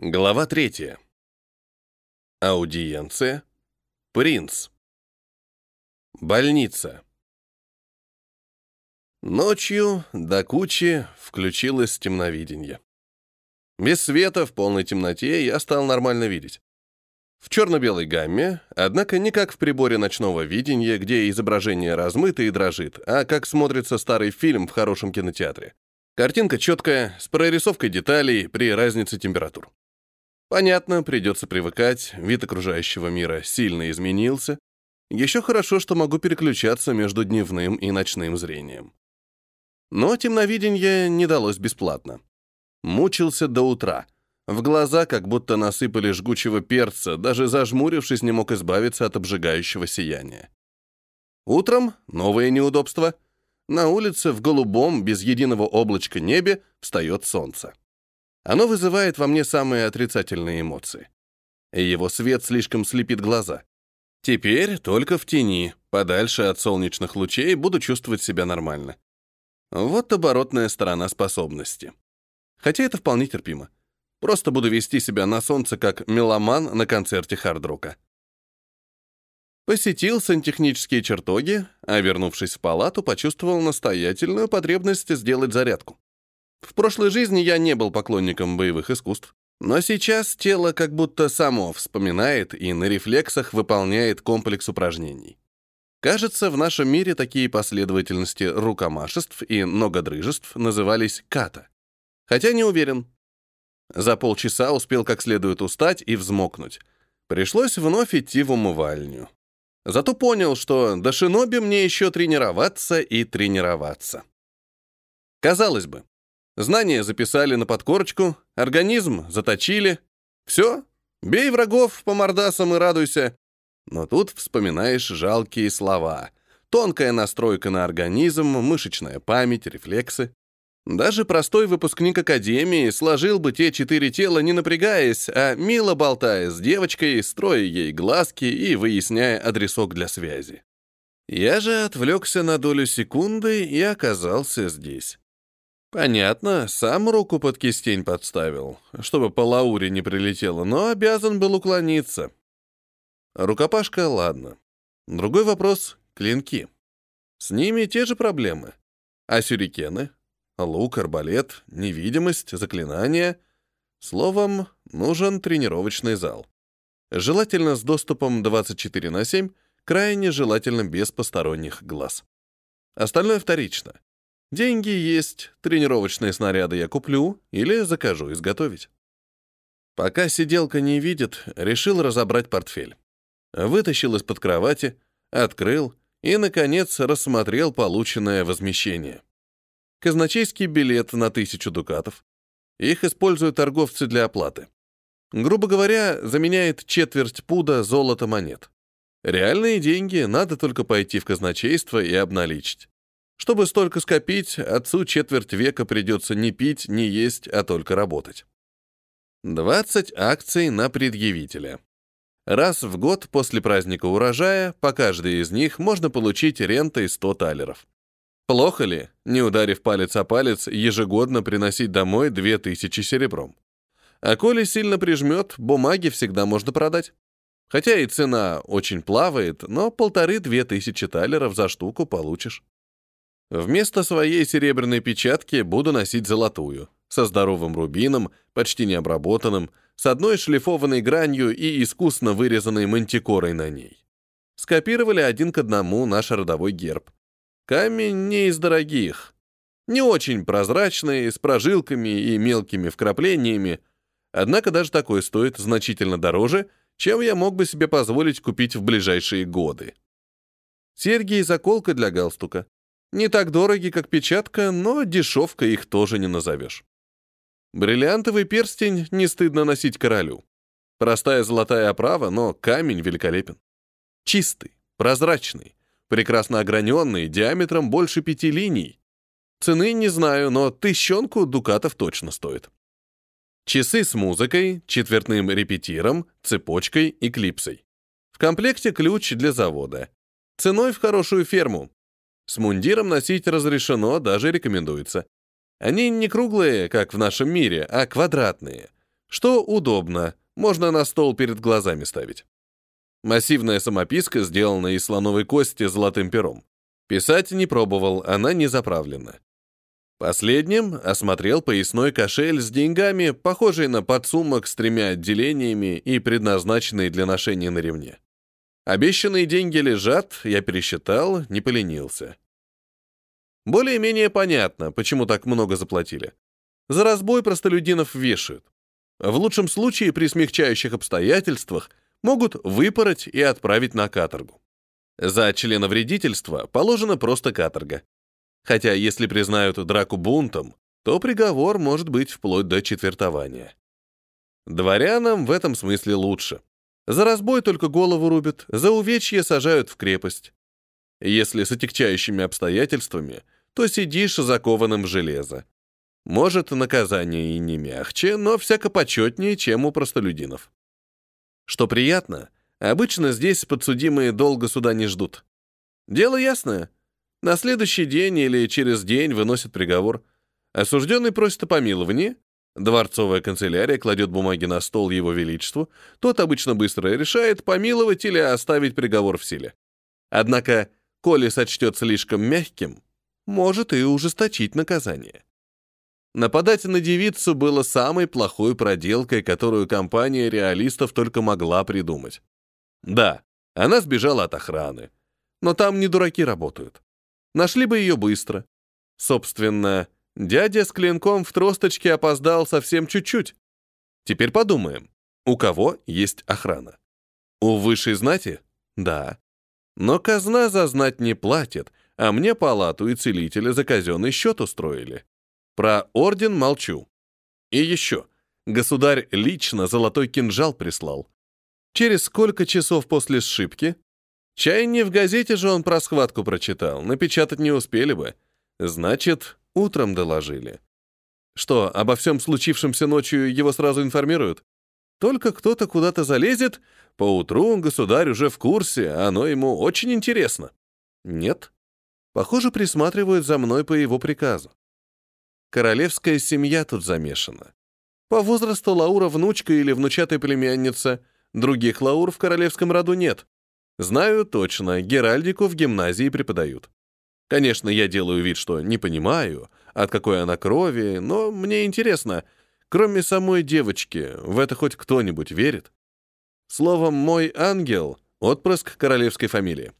Глава третья. Аудиенция. Принц. Больница. Ночью до кучи включилось темновидение. Без света, в полной темноте, я стал нормально видеть. В черно-белой гамме, однако не как в приборе ночного видения, где изображение размыто и дрожит, а как смотрится старый фильм в хорошем кинотеатре. Картинка четкая, с прорисовкой деталей при разнице температур. Понятно, придется привыкать, вид окружающего мира сильно изменился. Еще хорошо, что могу переключаться между дневным и ночным зрением. Но темновидение не далось бесплатно. Мучился до утра. В глаза как будто насыпали жгучего перца, даже зажмурившись не мог избавиться от обжигающего сияния. Утром новое неудобство. На улице в голубом, без единого облачка небе встает солнце. Оно вызывает во мне самые отрицательные эмоции. Его свет слишком слепит глаза. Теперь только в тени, подальше от солнечных лучей, буду чувствовать себя нормально. Вот оборотная сторона способности. Хотя это вполне терпимо. Просто буду вести себя на солнце как меломан на концерте хардрока. Посетил сантехнические чертоги, а вернувшись в палату, почувствовал настоятельную потребность сделать зарядку. В прошлой жизни я не был поклонником боевых искусств, но сейчас тело как будто само вспоминает и на рефлексах выполняет комплекс упражнений. Кажется, в нашем мире такие последовательности рукомашеств и ногодрыжеств назывались ката. Хотя не уверен. За полчаса успел как следует устать и взмокнуть. Пришлось вновь идти в умывальню. Зато понял, что до шиноби мне еще тренироваться и тренироваться. Казалось бы, Знания записали на подкорочку, организм заточили. Все, бей врагов по мордасам и радуйся. Но тут вспоминаешь жалкие слова. Тонкая настройка на организм, мышечная память, рефлексы. Даже простой выпускник академии сложил бы те четыре тела, не напрягаясь, а мило болтая с девочкой, строя ей глазки и выясняя адресок для связи. Я же отвлекся на долю секунды и оказался здесь. Понятно, сам руку под кистень подставил, чтобы по Лауре не прилетело, но обязан был уклониться. Рукопашка, ладно. Другой вопрос — клинки. С ними те же проблемы. А сюрикены? Лук, арбалет, невидимость, заклинания. Словом, нужен тренировочный зал. Желательно с доступом 24 на 7, крайне желательно без посторонних глаз. Остальное вторично. Деньги есть, тренировочные снаряды я куплю или закажу изготовить. Пока сиделка не видит, решил разобрать портфель. Вытащил из-под кровати, открыл и, наконец, рассмотрел полученное возмещение. Казначейский билет на тысячу дукатов. Их используют торговцы для оплаты. Грубо говоря, заменяет четверть пуда золота монет. Реальные деньги надо только пойти в казначейство и обналичить. Чтобы столько скопить, отцу четверть века придется не пить, не есть, а только работать. 20 акций на предъявителя. Раз в год после праздника урожая по каждой из них можно получить рентой 100 талеров. Плохо ли, не ударив палец о палец, ежегодно приносить домой 2000 серебром? А коли сильно прижмет, бумаги всегда можно продать. Хотя и цена очень плавает, но полторы-две тысячи талеров за штуку получишь. Вместо своей серебряной печатки буду носить золотую, со здоровым рубином, почти необработанным, с одной шлифованной гранью и искусно вырезанной мантикорой на ней. Скопировали один к одному наш родовой герб. Камень не из дорогих. Не очень прозрачный, с прожилками и мелкими вкраплениями, однако даже такой стоит значительно дороже, чем я мог бы себе позволить купить в ближайшие годы. Серьги и заколка для галстука. Не так дороги, как печатка, но дешевка их тоже не назовешь. Бриллиантовый перстень не стыдно носить королю. Простая золотая оправа, но камень великолепен. Чистый, прозрачный, прекрасно ограненный, диаметром больше пяти линий. Цены не знаю, но тыщенку дукатов точно стоит. Часы с музыкой, четвертным репетиром, цепочкой и клипсой. В комплекте ключ для завода. Ценой в хорошую ферму, с мундиром носить разрешено, даже рекомендуется. Они не круглые, как в нашем мире, а квадратные. что удобно, можно на стол перед глазами ставить. Массивная самописка сделана из слоновой кости золотым пером. Писать не пробовал, она не заправлена. Последним осмотрел поясной кошель с деньгами, похожий на подсумок с тремя отделениями и предназначенный для ношения на ремне. Обещанные деньги лежат, я пересчитал, не поленился. Более-менее понятно, почему так много заплатили. За разбой простолюдинов вешают. В лучшем случае при смягчающих обстоятельствах могут выпороть и отправить на каторгу. За членовредительство положена просто каторга. Хотя если признают драку бунтом, то приговор может быть вплоть до четвертования. Дворянам в этом смысле лучше. За разбой только голову рубят, за увечье сажают в крепость. Если с отягчающими обстоятельствами, то сидишь закованным в железо. Может, наказание и не мягче, но всяко почетнее, чем у простолюдинов. Что приятно, обычно здесь подсудимые долго суда не ждут. Дело ясное. На следующий день или через день выносят приговор. Осужденный просит о помиловании. Дворцовая канцелярия кладет бумаги на стол его величеству. Тот обычно быстро решает, помиловать или оставить приговор в силе. Однако, коли сочтет слишком мягким, может и ужесточить наказание. Нападать на девицу было самой плохой проделкой, которую компания реалистов только могла придумать. Да, она сбежала от охраны. Но там не дураки работают. Нашли бы ее быстро. Собственно, дядя с клинком в тросточке опоздал совсем чуть-чуть. Теперь подумаем, у кого есть охрана? У высшей знати? Да. Но казна за знать не платит, а мне палату и целителя за казенный счет устроили. Про орден молчу. И еще. Государь лично золотой кинжал прислал. Через сколько часов после сшибки Чай не в газете же он про схватку прочитал, напечатать не успели бы. Значит, утром доложили. Что, обо всем случившемся ночью его сразу информируют? Только кто-то куда-то залезет, поутру государь уже в курсе, оно ему очень интересно. Нет. Похоже, присматривают за мной по его приказу. Королевская семья тут замешана. По возрасту Лаура внучка или внучатая племянница, других Лаур в королевском роду нет. Знаю точно, Геральдику в гимназии преподают. Конечно, я делаю вид, что не понимаю, от какой она крови, но мне интересно, кроме самой девочки, в это хоть кто-нибудь верит? Словом, мой ангел — отпрыск королевской фамилии.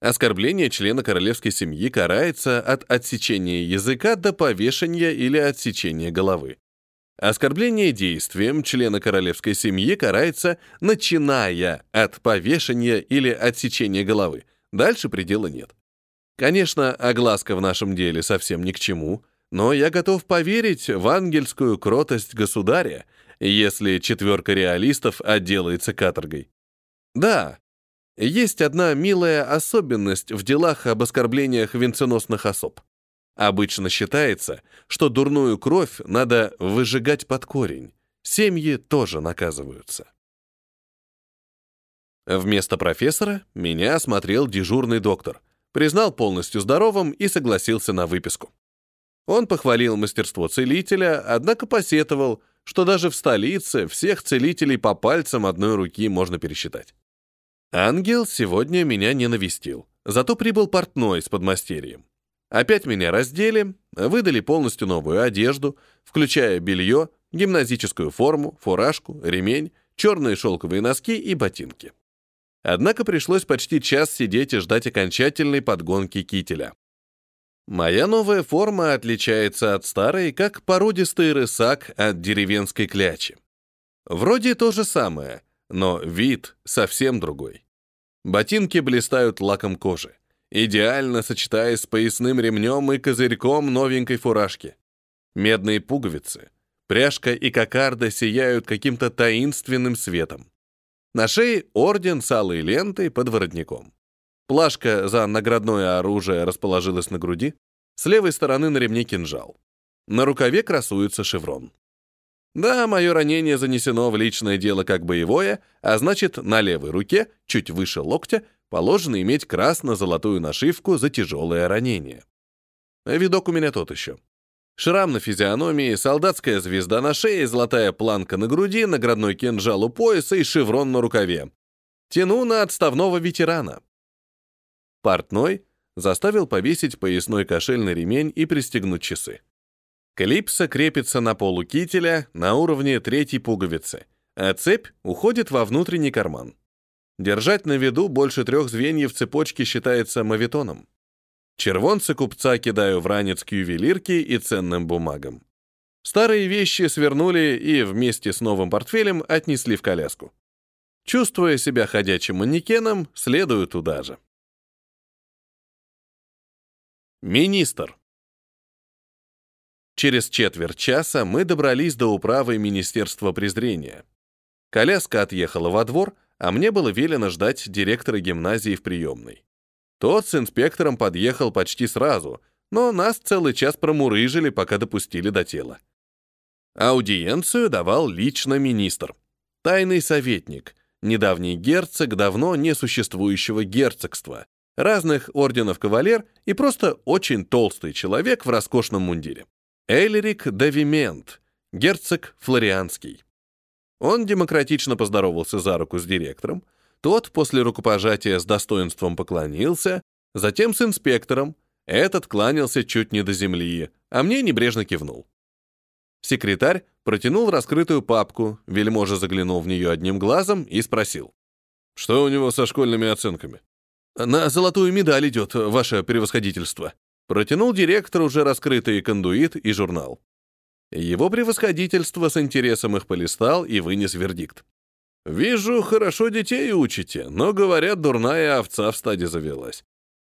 Оскорбление члена королевской семьи карается от отсечения языка до повешения или отсечения головы. Оскорбление действием члена королевской семьи карается, начиная от повешения или отсечения головы. Дальше предела нет. Конечно, огласка в нашем деле совсем ни к чему, но я готов поверить в ангельскую кротость государя, если четверка реалистов отделается каторгой. Да, есть одна милая особенность в делах об оскорблениях венценосных особ. Обычно считается, что дурную кровь надо выжигать под корень. Семьи тоже наказываются. Вместо профессора меня осмотрел дежурный доктор, признал полностью здоровым и согласился на выписку. Он похвалил мастерство целителя, однако посетовал, что даже в столице всех целителей по пальцам одной руки можно пересчитать. Ангел сегодня меня не навестил, зато прибыл портной с подмастерьем. Опять меня раздели, выдали полностью новую одежду, включая белье, гимназическую форму, фуражку, ремень, черные шелковые носки и ботинки. Однако пришлось почти час сидеть и ждать окончательной подгонки кителя. Моя новая форма отличается от старой, как породистый рысак от деревенской клячи. Вроде то же самое, но вид совсем другой. Ботинки блистают лаком кожи идеально сочетаясь с поясным ремнем и козырьком новенькой фуражки. Медные пуговицы, пряжка и кокарда сияют каким-то таинственным светом. На шее орден с алой лентой под воротником. Плашка за наградное оружие расположилась на груди, с левой стороны на ремне кинжал. На рукаве красуется шеврон. Да, мое ранение занесено в личное дело как боевое, а значит, на левой руке, чуть выше локтя, положено иметь красно-золотую нашивку за тяжелое ранение. Видок у меня тот еще. Шрам на физиономии, солдатская звезда на шее, золотая планка на груди, наградной кинжал у пояса и шеврон на рукаве. Тяну на отставного ветерана. Портной заставил повесить поясной кошельный ремень и пристегнуть часы. Клипса крепится на полу кителя на уровне третьей пуговицы, а цепь уходит во внутренний карман. Держать на виду больше трех звеньев цепочки считается мавитоном. Червонцы купца кидаю в ранец к ювелирке и ценным бумагам. Старые вещи свернули и вместе с новым портфелем отнесли в коляску. Чувствуя себя ходячим манекеном, следую туда же. Министр. Через четверть часа мы добрались до управы Министерства презрения. Коляска отъехала во двор, а мне было велено ждать директора гимназии в приемной. Тот с инспектором подъехал почти сразу, но нас целый час промурыжили, пока допустили до тела. Аудиенцию давал лично министр. Тайный советник, недавний герцог давно несуществующего герцогства, разных орденов кавалер и просто очень толстый человек в роскошном мундире. Эльрик Давимент, герцог Флорианский. Он демократично поздоровался за руку с директором, тот после рукопожатия с достоинством поклонился, затем с инспектором. Этот кланялся чуть не до земли, а мне небрежно кивнул. Секретарь протянул раскрытую папку, вельможа заглянул в нее одним глазом и спросил. «Что у него со школьными оценками?» «На золотую медаль идет, ваше превосходительство». Протянул директор уже раскрытый кондуит и журнал. Его превосходительство с интересом их полистал и вынес вердикт. «Вижу, хорошо детей учите, но, говорят, дурная овца в стаде завелась.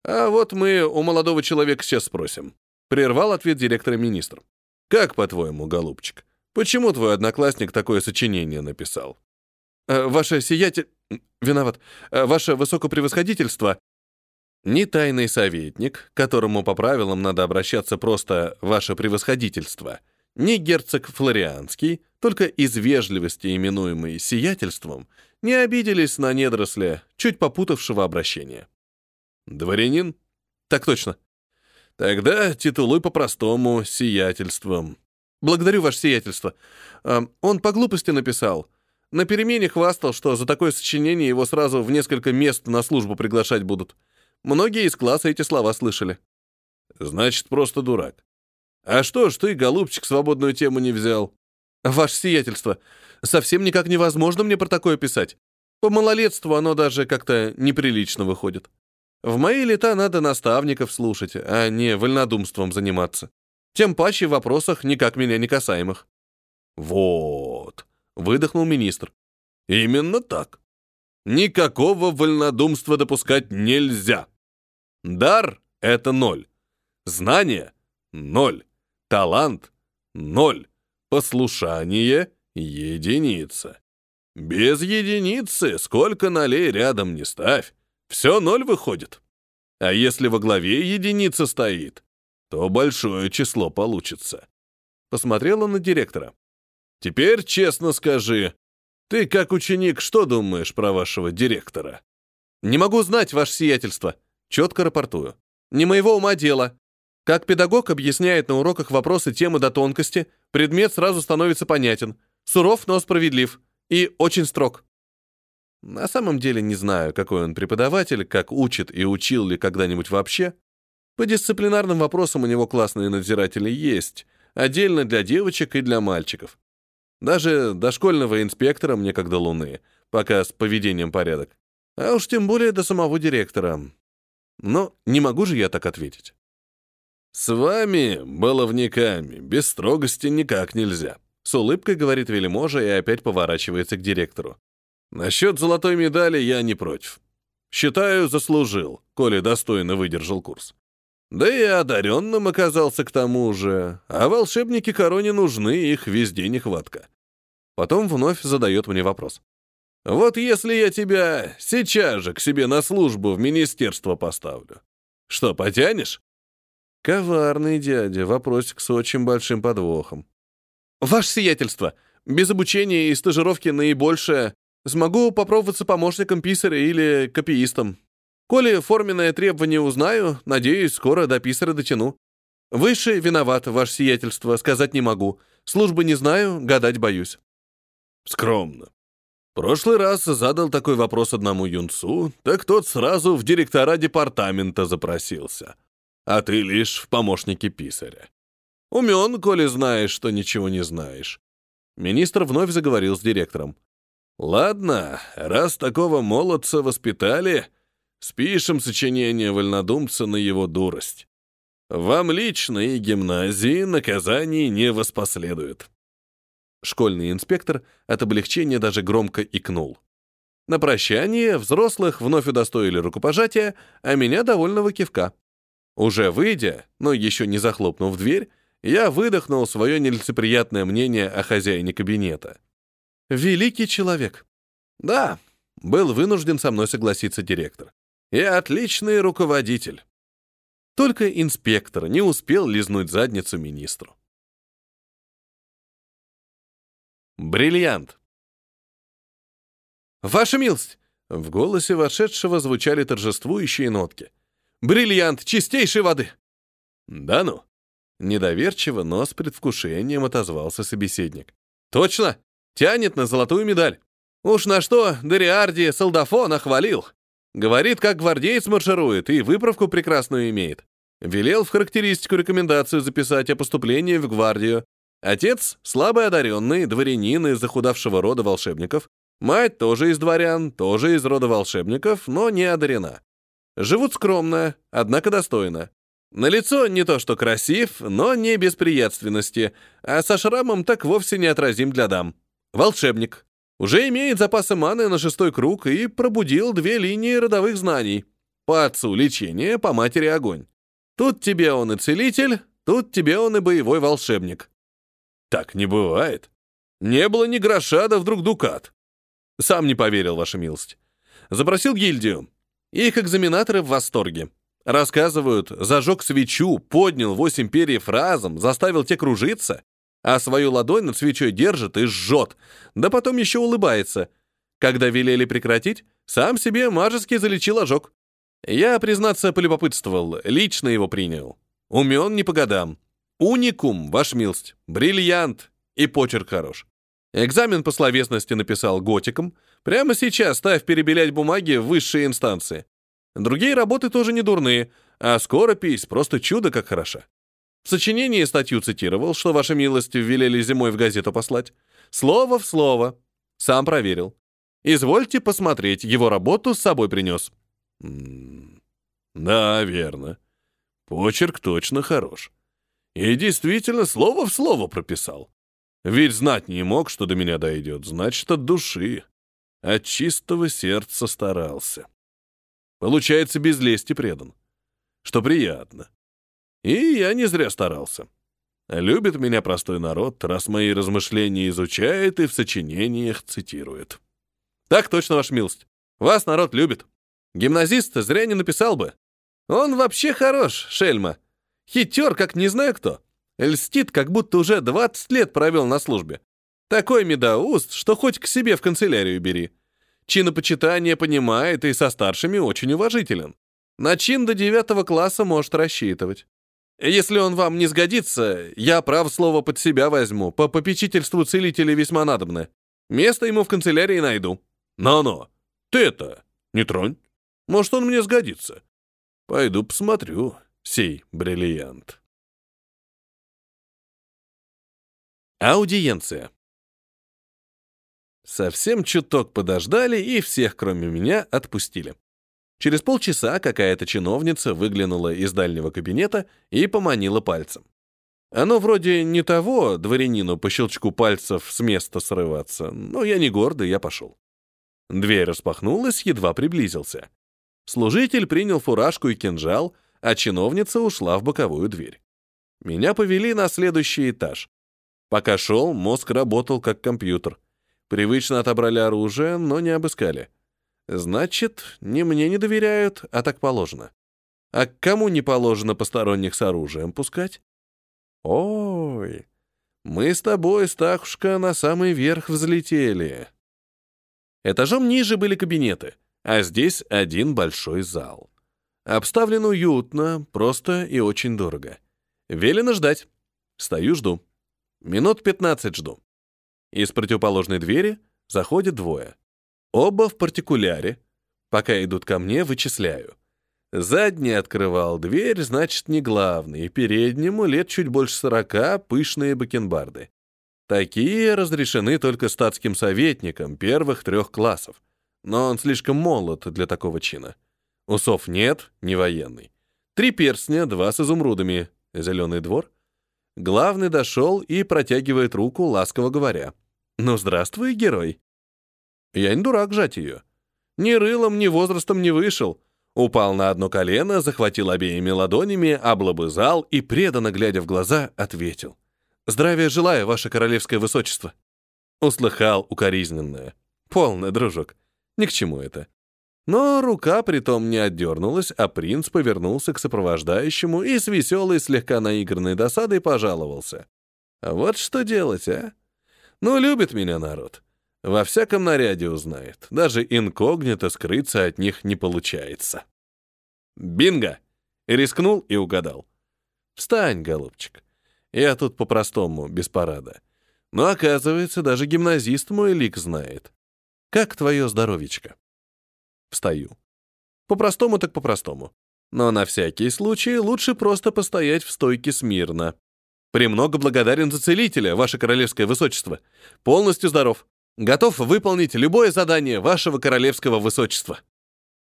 А вот мы у молодого человека сейчас спросим». Прервал ответ директора министр. «Как, по-твоему, голубчик, почему твой одноклассник такое сочинение написал?» «Э, «Ваше сиятель... Виноват. Э, ваше высокопревосходительство...» Ни тайный советник, которому по правилам надо обращаться просто «ваше превосходительство», ни герцог Флорианский, только из вежливости именуемый сиятельством, не обиделись на недоросля, чуть попутавшего обращения. «Дворянин?» «Так точно». «Тогда титулуй по-простому сиятельством». «Благодарю, ваше сиятельство. А, он по глупости написал. На перемене хвастал, что за такое сочинение его сразу в несколько мест на службу приглашать будут. Многие из класса эти слова слышали». «Значит, просто дурак. А что ж ты, голубчик, свободную тему не взял? Ваше сиятельство, совсем никак невозможно мне про такое писать. По малолетству оно даже как-то неприлично выходит. В мои лета надо наставников слушать, а не вольнодумством заниматься. Тем паче в вопросах никак меня не касаемых. Вот, выдохнул министр. Именно так. Никакого вольнодумства допускать нельзя. Дар — это ноль. Знание — ноль. Талант — ноль. Послушание — единица. Без единицы, сколько нолей рядом не ставь, все ноль выходит. А если во главе единица стоит, то большое число получится. Посмотрела на директора. Теперь честно скажи, ты как ученик что думаешь про вашего директора? Не могу знать, ваше сиятельство. Четко рапортую. Не моего ума дело. Как педагог объясняет на уроках вопросы темы до тонкости, предмет сразу становится понятен. Суров, но справедлив. И очень строг. На самом деле не знаю, какой он преподаватель, как учит и учил ли когда-нибудь вообще. По дисциплинарным вопросам у него классные надзиратели есть, отдельно для девочек и для мальчиков. Даже дошкольного инспектора мне как до луны, пока с поведением порядок. А уж тем более до самого директора. Но не могу же я так ответить. «С вами, баловниками, без строгости никак нельзя», — с улыбкой говорит вельможа и опять поворачивается к директору. «Насчет золотой медали я не против. Считаю, заслужил, коли достойно выдержал курс. Да и одаренным оказался к тому же, а волшебники короне нужны, их везде нехватка». Потом вновь задает мне вопрос. «Вот если я тебя сейчас же к себе на службу в министерство поставлю, что, потянешь?» Коварный дядя, вопросик с очень большим подвохом. Ваше сиятельство, без обучения и стажировки наибольшее. Смогу попробоваться помощником писаря или копиистом. Коли форменное требование узнаю, надеюсь, скоро до писаря дотяну. Выше виноват, ваше сиятельство, сказать не могу. Службы не знаю, гадать боюсь. Скромно. Прошлый раз задал такой вопрос одному юнцу, так тот сразу в директора департамента запросился. А ты лишь в помощники писаря. Умен, коли знаешь, что ничего не знаешь. Министр вновь заговорил с директором. Ладно, раз такого молодца воспитали, спишем сочинение вольнодумца на его дурость. Вам лично и гимназии наказаний не воспоследует. Школьный инспектор от облегчения даже громко икнул. На прощание взрослых вновь удостоили рукопожатия, а меня довольного кивка. Уже выйдя, но еще не захлопнув дверь, я выдохнул свое нелицеприятное мнение о хозяине кабинета. «Великий человек». «Да», — был вынужден со мной согласиться директор. «И отличный руководитель». Только инспектор не успел лизнуть задницу министру. Бриллиант. «Ваша милость!» В голосе вошедшего звучали торжествующие нотки. «Бриллиант чистейшей воды!» «Да ну!» Недоверчиво, но с предвкушением отозвался собеседник. «Точно! Тянет на золотую медаль! Уж на что Дориарди солдафона хвалил! Говорит, как гвардеец марширует и выправку прекрасную имеет. Велел в характеристику рекомендацию записать о поступлении в гвардию, Отец — слабый одаренный, дворянин из захудавшего рода волшебников. Мать тоже из дворян, тоже из рода волшебников, но не одарена. Живут скромно, однако достойно. На лицо не то что красив, но не без приятственности, а со шрамом так вовсе неотразим для дам. Волшебник. Уже имеет запасы маны на шестой круг и пробудил две линии родовых знаний. По отцу лечение, по матери огонь. Тут тебе он и целитель, тут тебе он и боевой волшебник. Так не бывает. Не было ни гроша, да вдруг дукат. Сам не поверил, ваша милость. Запросил гильдию. Их экзаменаторы в восторге. Рассказывают, зажег свечу, поднял восемь перьев разом, заставил те кружиться, а свою ладонь над свечой держит и жжет, да потом еще улыбается. Когда велели прекратить, сам себе мажески залечил ожог. Я, признаться, полюбопытствовал, лично его принял. Умен не по годам. Уникум, ваш милость, бриллиант и почерк хорош. Экзамен по словесности написал готиком. Прямо сейчас ставь перебелять бумаги в высшие инстанции. Другие работы тоже не дурные, а скоропись просто чудо как хороша. В сочинении статью цитировал, что ваша милость велели зимой в газету послать. Слово в слово. Сам проверил. Извольте посмотреть, его работу с собой принес. да, верно. Почерк точно хорош. И действительно, слово в слово прописал. Ведь знать не мог, что до меня дойдет, значит, от души. От чистого сердца старался. Получается, без лести предан. Что приятно. И я не зря старался. Любит меня простой народ, раз мои размышления изучает и в сочинениях цитирует. Так точно, ваша милость. Вас народ любит. Гимназист зря не написал бы. Он вообще хорош, шельма. Хитер, как не знаю кто. Льстит, как будто уже 20 лет провел на службе. Такой медоуст, что хоть к себе в канцелярию бери. Чинопочитание понимает и со старшими очень уважителен. На чин до девятого класса может рассчитывать. Если он вам не сгодится, я прав слово под себя возьму, по попечительству целителя весьма надобно. Место ему в канцелярии найду. Но-но, ты это, не тронь. Может, он мне сгодится. Пойду посмотрю сей бриллиант. Аудиенция. Совсем чуток подождали и всех, кроме меня, отпустили. Через полчаса какая-то чиновница выглянула из дальнего кабинета и поманила пальцем. Оно вроде не того дворянину по щелчку пальцев с места срываться, но я не гордый, я пошел. Дверь распахнулась, едва приблизился. Служитель принял фуражку и кинжал, а чиновница ушла в боковую дверь. Меня повели на следующий этаж. Пока шел, мозг работал как компьютер. Привычно отобрали оружие, но не обыскали. Значит, не мне не доверяют, а так положено. А кому не положено посторонних с оружием пускать? Ой, мы с тобой, Стахушка, на самый верх взлетели. Этажом ниже были кабинеты, а здесь один большой зал. Обставлен уютно, просто и очень дорого. Велено ждать. Стою, жду. Минут 15 жду. Из противоположной двери заходят двое. Оба в партикуляре. Пока идут ко мне, вычисляю. Задний открывал дверь, значит, не главный. Переднему лет чуть больше сорока, пышные бакенбарды. Такие разрешены только статским советникам первых трех классов. Но он слишком молод для такого чина. Усов нет, не военный. Три перстня, два с изумрудами. Зеленый двор. Главный дошел и протягивает руку, ласково говоря. «Ну, здравствуй, герой». Я не дурак жать ее. Ни рылом, ни возрастом не вышел. Упал на одно колено, захватил обеими ладонями, облобызал и, преданно глядя в глаза, ответил. Здравия желаю, ваше королевское высочество. Услыхал укоризненное. Полный, дружок. Ни к чему это. Но рука притом не отдернулась, а принц повернулся к сопровождающему и с веселой, слегка наигранной досадой пожаловался. Вот что делать, а? Ну, любит меня народ. Во всяком наряде узнает. Даже инкогнито скрыться от них не получается. Бинго! Рискнул и угадал. Встань, голубчик. Я тут по-простому, без парада. Но, оказывается, даже гимназист мой лик знает. Как твое здоровечко? Встаю. По-простому так по-простому. Но на всякий случай лучше просто постоять в стойке смирно. Премного благодарен за целителя, ваше королевское высочество. Полностью здоров. Готов выполнить любое задание вашего королевского высочества.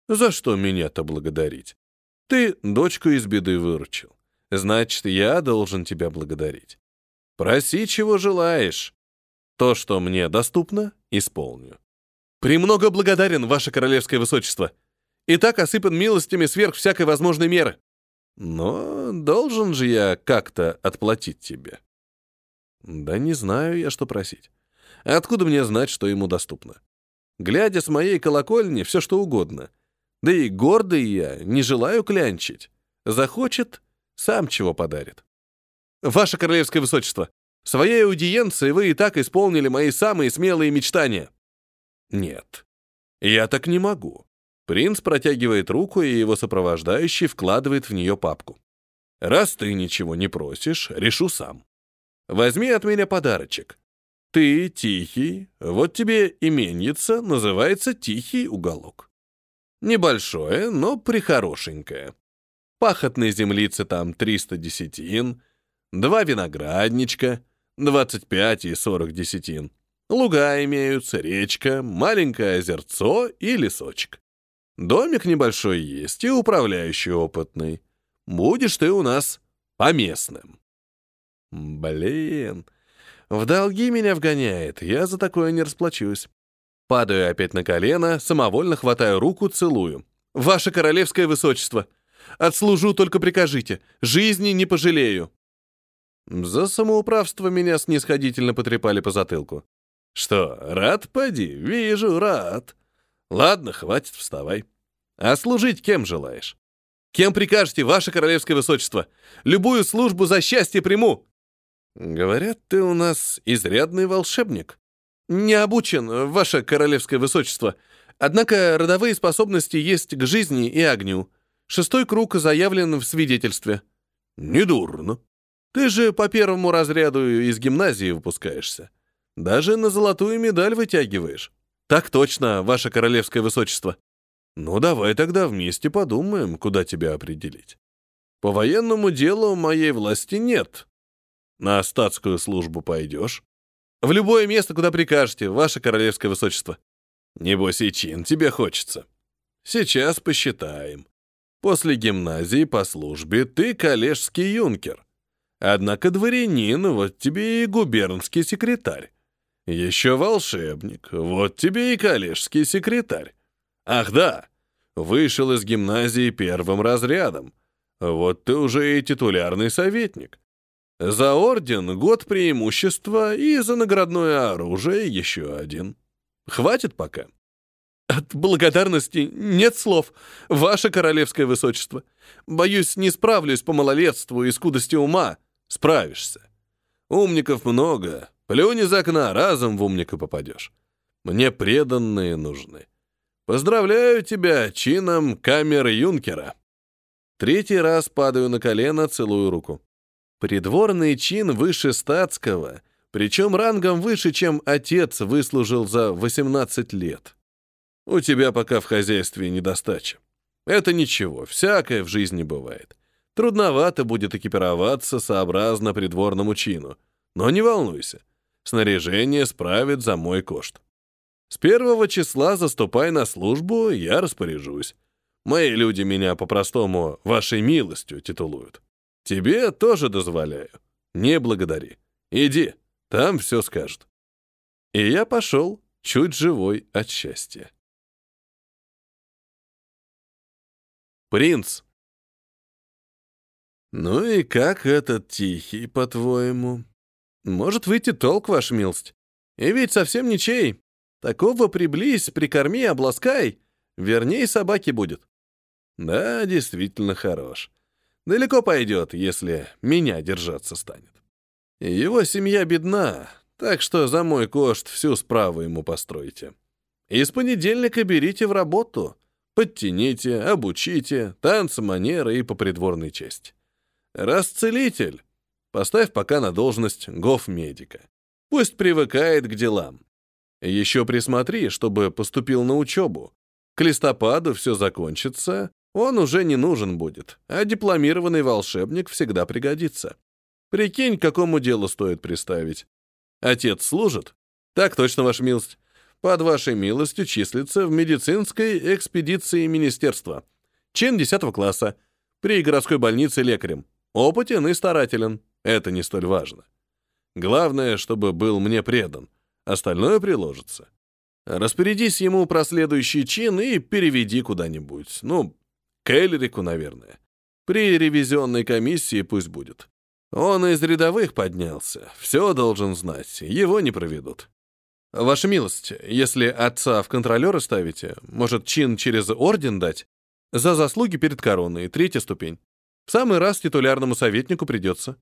За что меня-то благодарить? Ты дочку из беды выручил. Значит, я должен тебя благодарить. Проси, чего желаешь. То, что мне доступно, исполню. Премного благодарен, ваше королевское высочество. И так осыпан милостями сверх всякой возможной меры. Но должен же я как-то отплатить тебе. Да не знаю я, что просить. Откуда мне знать, что ему доступно? Глядя с моей колокольни, все что угодно. Да и гордый я, не желаю клянчить. Захочет сам чего подарит. Ваше королевское высочество, своей аудиенцией вы и так исполнили мои самые смелые мечтания. Нет, я так не могу. Принц протягивает руку, и его сопровождающий вкладывает в нее папку. Раз ты ничего не просишь, решу сам. Возьми от меня подарочек. Ты тихий, вот тебе именьица, называется «Тихий уголок». Небольшое, но прихорошенькое. Пахотной землицы там 300 десятин, два виноградничка, 25 и 40 десятин. Луга имеются, речка, маленькое озерцо и лесочек. Домик небольшой есть и управляющий опытный. Будешь ты у нас поместным. Блин, в долги меня вгоняет, я за такое не расплачусь. Падаю опять на колено, самовольно хватаю руку, целую. «Ваше королевское высочество!» Отслужу, только прикажите. Жизни не пожалею». За самоуправство меня снисходительно потрепали по затылку. «Что, рад, поди? Вижу, рад. Ладно, хватит, вставай. А служить кем желаешь? Кем прикажете, ваше королевское высочество? Любую службу за счастье приму!» «Говорят, ты у нас изрядный волшебник». «Не обучен, ваше королевское высочество. Однако родовые способности есть к жизни и огню. Шестой круг заявлен в свидетельстве. Недурно. Ты же по первому разряду из гимназии выпускаешься. Даже на золотую медаль вытягиваешь. Так точно, ваше королевское высочество. Ну, давай тогда вместе подумаем, куда тебя определить. По военному делу моей власти нет. На статскую службу пойдешь? В любое место, куда прикажете, ваше королевское высочество. Небось и чин тебе хочется. Сейчас посчитаем. После гимназии по службе ты коллежский юнкер. Однако дворянин, вот тебе и губернский секретарь. Еще волшебник, вот тебе и коллежский секретарь. Ах да, вышел из гимназии первым разрядом. Вот ты уже и титулярный советник. За орден год преимущества и за наградное оружие еще один. Хватит пока. От благодарности нет слов, ваше королевское высочество. Боюсь, не справлюсь по малолетству и скудости ума. Справишься. Умников много. Плюнь из окна, разом в умника попадешь. Мне преданные нужны. Поздравляю тебя чином камеры юнкера. Третий раз падаю на колено, целую руку. Придворный чин выше статского, причем рангом выше, чем отец выслужил за 18 лет. У тебя пока в хозяйстве недостача. Это ничего, всякое в жизни бывает. Трудновато будет экипироваться сообразно придворному чину. Но не волнуйся, снаряжение справит за мой кошт. С первого числа заступай на службу, я распоряжусь. Мои люди меня по-простому «вашей милостью» титулуют. Тебе тоже дозволяю. Не благодари. Иди, там все скажут. И я пошел, чуть живой от счастья. Принц. Ну и как этот тихий, по-твоему? Может выйти толк, ваша милость. И ведь совсем ничей. Такого приблизь, прикорми, обласкай. Вернее, собаки будет. Да, действительно хорош. Далеко пойдет, если меня держаться станет. Его семья бедна, так что за мой кошт всю справу ему постройте. И с понедельника берите в работу. Подтяните, обучите, танцы, манеры и по придворной чести. Расцелитель. Поставь пока на должность гофмедика. Пусть привыкает к делам. Еще присмотри, чтобы поступил на учебу. К листопаду все закончится, он уже не нужен будет, а дипломированный волшебник всегда пригодится. Прикинь, какому делу стоит приставить. Отец служит? Так точно, ваша милость. Под вашей милостью числится в медицинской экспедиции министерства. Чин 10 класса. При городской больнице лекарем. Опытен и старателен. Это не столь важно. Главное, чтобы был мне предан. Остальное приложится. Распорядись ему про следующий чин и переведи куда-нибудь. Ну, к Эльрику, наверное. При ревизионной комиссии пусть будет. Он из рядовых поднялся. Все должен знать. Его не проведут. Ваша милость, если отца в контролеры ставите, может, чин через орден дать? За заслуги перед короной, третья ступень. В самый раз титулярному советнику придется.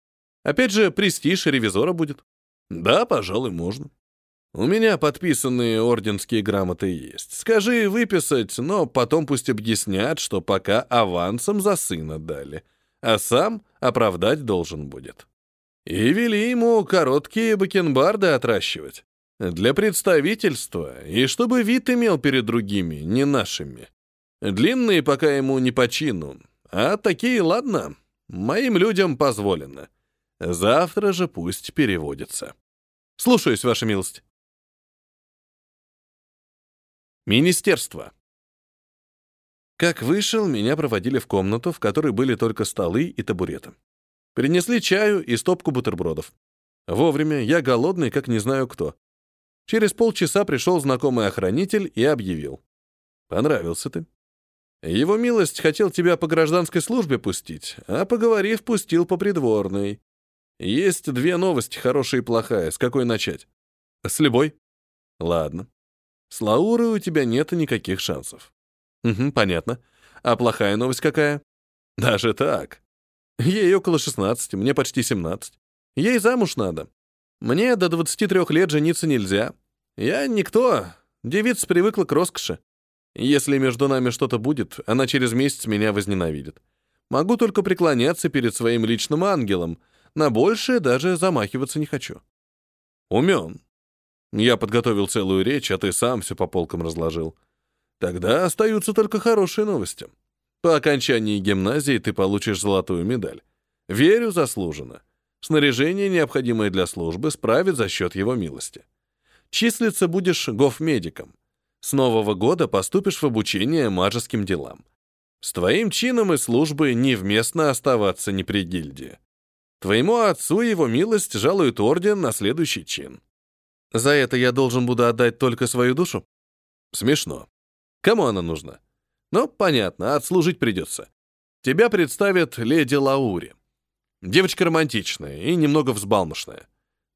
Опять же, престиж ревизора будет. Да, пожалуй, можно. У меня подписанные орденские грамоты есть. Скажи выписать, но потом пусть объяснят, что пока авансом за сына дали, а сам оправдать должен будет. И вели ему короткие бакенбарды отращивать. Для представительства, и чтобы вид имел перед другими, не нашими. Длинные пока ему не по чину, а такие, ладно, моим людям позволено. Завтра же пусть переводится. Слушаюсь, ваша милость. Министерство. Как вышел, меня проводили в комнату, в которой были только столы и табуреты. Принесли чаю и стопку бутербродов. Вовремя, я голодный, как не знаю кто. Через полчаса пришел знакомый охранитель и объявил. «Понравился ты. Его милость хотел тебя по гражданской службе пустить, а, поговорив, пустил по придворной. Есть две новости, хорошая и плохая. С какой начать? С любой. Ладно. С Лаурой у тебя нет никаких шансов. Угу, понятно. А плохая новость какая? Даже так. Ей около 16, мне почти 17. Ей замуж надо. Мне до 23 лет жениться нельзя. Я никто. Девица привыкла к роскоши. Если между нами что-то будет, она через месяц меня возненавидит. Могу только преклоняться перед своим личным ангелом. На большее даже замахиваться не хочу. Умен. Я подготовил целую речь, а ты сам все по полкам разложил. Тогда остаются только хорошие новости. По окончании гимназии ты получишь золотую медаль. Верю, заслуженно. Снаряжение, необходимое для службы, справит за счет его милости. Числиться будешь гофмедиком. С нового года поступишь в обучение мажеским делам. С твоим чином и службой невместно оставаться не при гильдии. Твоему отцу его милость жалует орден на следующий чин. За это я должен буду отдать только свою душу? Смешно. Кому она нужна? Ну, понятно, отслужить придется. Тебя представит леди Лаури. Девочка романтичная и немного взбалмошная.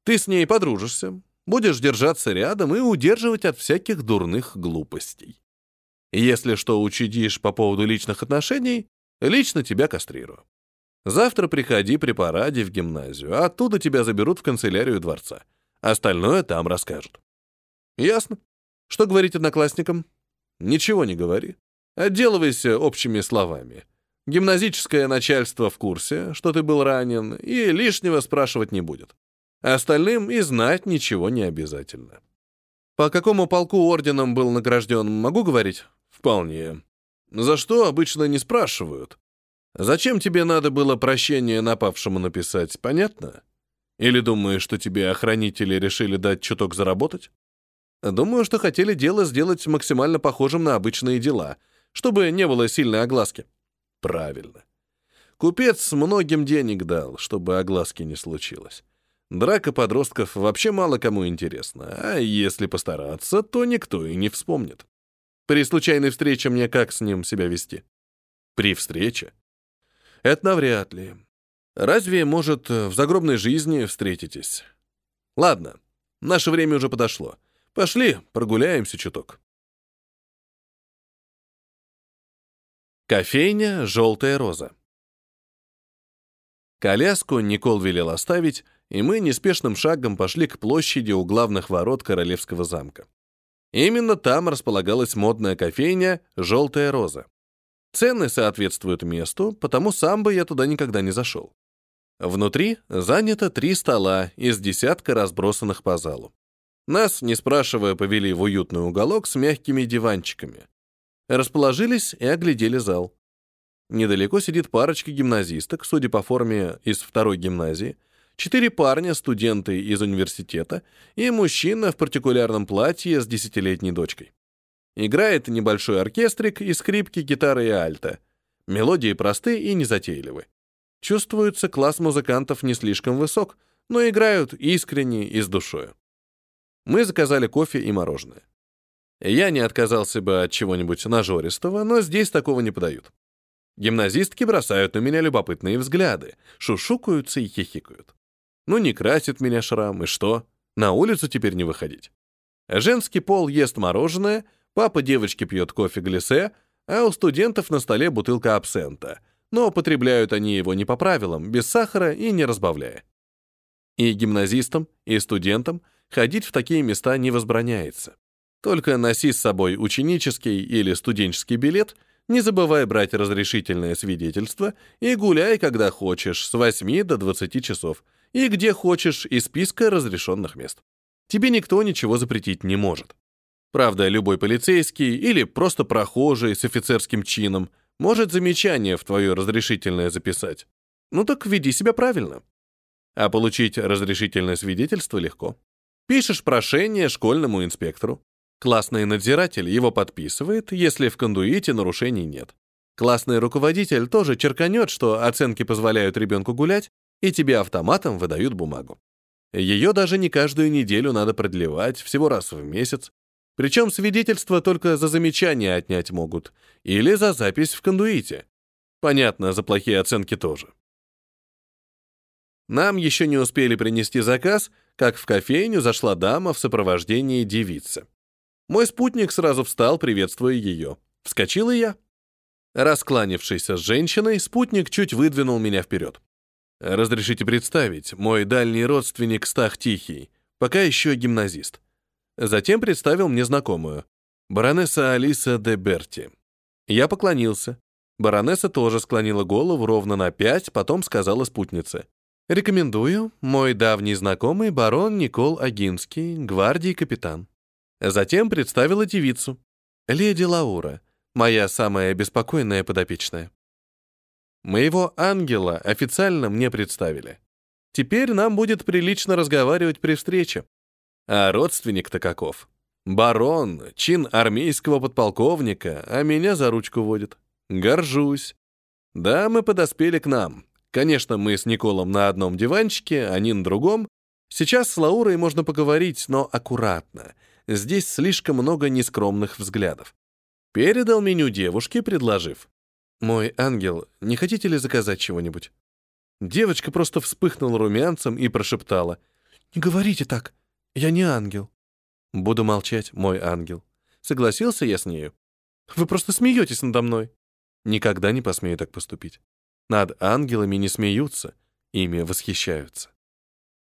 Ты с ней подружишься, будешь держаться рядом и удерживать от всяких дурных глупостей. Если что учудишь по поводу личных отношений, лично тебя кастрирую. Завтра приходи при параде в гимназию, а оттуда тебя заберут в канцелярию дворца. Остальное там расскажут. Ясно. Что говорить одноклассникам? Ничего не говори. Отделывайся общими словами. Гимназическое начальство в курсе, что ты был ранен, и лишнего спрашивать не будет. Остальным и знать ничего не обязательно. По какому полку орденом был награжден, могу говорить? Вполне. За что обычно не спрашивают. Зачем тебе надо было прощение напавшему написать, понятно? Или думаешь, что тебе охранители решили дать чуток заработать? Думаю, что хотели дело сделать максимально похожим на обычные дела, чтобы не было сильной огласки. Правильно. Купец многим денег дал, чтобы огласки не случилось. Драка подростков вообще мало кому интересна, а если постараться, то никто и не вспомнит. При случайной встрече мне как с ним себя вести? При встрече? Это навряд ли. Разве, может, в загробной жизни встретитесь? Ладно, наше время уже подошло. Пошли, прогуляемся чуток. Кофейня «Желтая роза». Коляску Никол велел оставить, и мы неспешным шагом пошли к площади у главных ворот Королевского замка. Именно там располагалась модная кофейня «Желтая роза». Цены соответствуют месту, потому сам бы я туда никогда не зашел. Внутри занято три стола из десятка разбросанных по залу. Нас, не спрашивая, повели в уютный уголок с мягкими диванчиками. Расположились и оглядели зал. Недалеко сидит парочка гимназисток, судя по форме из второй гимназии, четыре парня, студенты из университета и мужчина в партикулярном платье с десятилетней дочкой. Играет небольшой оркестрик и скрипки, гитары и альта. Мелодии просты и незатейливы. Чувствуется, класс музыкантов не слишком высок, но играют искренне и с душою. Мы заказали кофе и мороженое. Я не отказался бы от чего-нибудь нажористого, но здесь такого не подают. Гимназистки бросают на меня любопытные взгляды, шушукаются и хихикают. Ну, не красит меня шрам, и что? На улицу теперь не выходить. Женский пол ест мороженое, папа девочки пьет кофе глиссе, а у студентов на столе бутылка абсента, но употребляют они его не по правилам, без сахара и не разбавляя. И гимназистам, и студентам ходить в такие места не возбраняется. Только носи с собой ученический или студенческий билет, не забывай брать разрешительное свидетельство и гуляй, когда хочешь, с 8 до 20 часов, и где хочешь из списка разрешенных мест. Тебе никто ничего запретить не может. Правда, любой полицейский или просто прохожий с офицерским чином может замечание в твое разрешительное записать. Ну так веди себя правильно. А получить разрешительное свидетельство легко. Пишешь прошение школьному инспектору. Классный надзиратель его подписывает, если в кондуите нарушений нет. Классный руководитель тоже черканет, что оценки позволяют ребенку гулять, и тебе автоматом выдают бумагу. Ее даже не каждую неделю надо продлевать, всего раз в месяц. Причем свидетельство только за замечания отнять могут. Или за запись в кондуите. Понятно, за плохие оценки тоже. Нам еще не успели принести заказ, как в кофейню зашла дама в сопровождении девицы. Мой спутник сразу встал, приветствуя ее. Вскочил и я. Раскланившийся с женщиной, спутник чуть выдвинул меня вперед. «Разрешите представить, мой дальний родственник Стах Тихий, пока еще гимназист». Затем представил мне знакомую, баронесса Алиса де Берти. Я поклонился. Баронесса тоже склонила голову ровно на пять, потом сказала спутнице. «Рекомендую, мой давний знакомый барон Никол Агинский, гвардии капитан». Затем представила девицу. «Леди Лаура, моя самая беспокойная подопечная». Моего ангела официально мне представили. Теперь нам будет прилично разговаривать при встрече. А родственник-то каков? Барон, чин армейского подполковника, а меня за ручку водит. Горжусь. Да, мы подоспели к нам. Конечно, мы с Николом на одном диванчике, они на другом. Сейчас с Лаурой можно поговорить, но аккуратно — Здесь слишком много нескромных взглядов. Передал меню девушке, предложив. «Мой ангел, не хотите ли заказать чего-нибудь?» Девочка просто вспыхнула румянцем и прошептала. «Не говорите так, я не ангел». «Буду молчать, мой ангел». Согласился я с нею. «Вы просто смеетесь надо мной». Никогда не посмею так поступить. Над ангелами не смеются, ими восхищаются.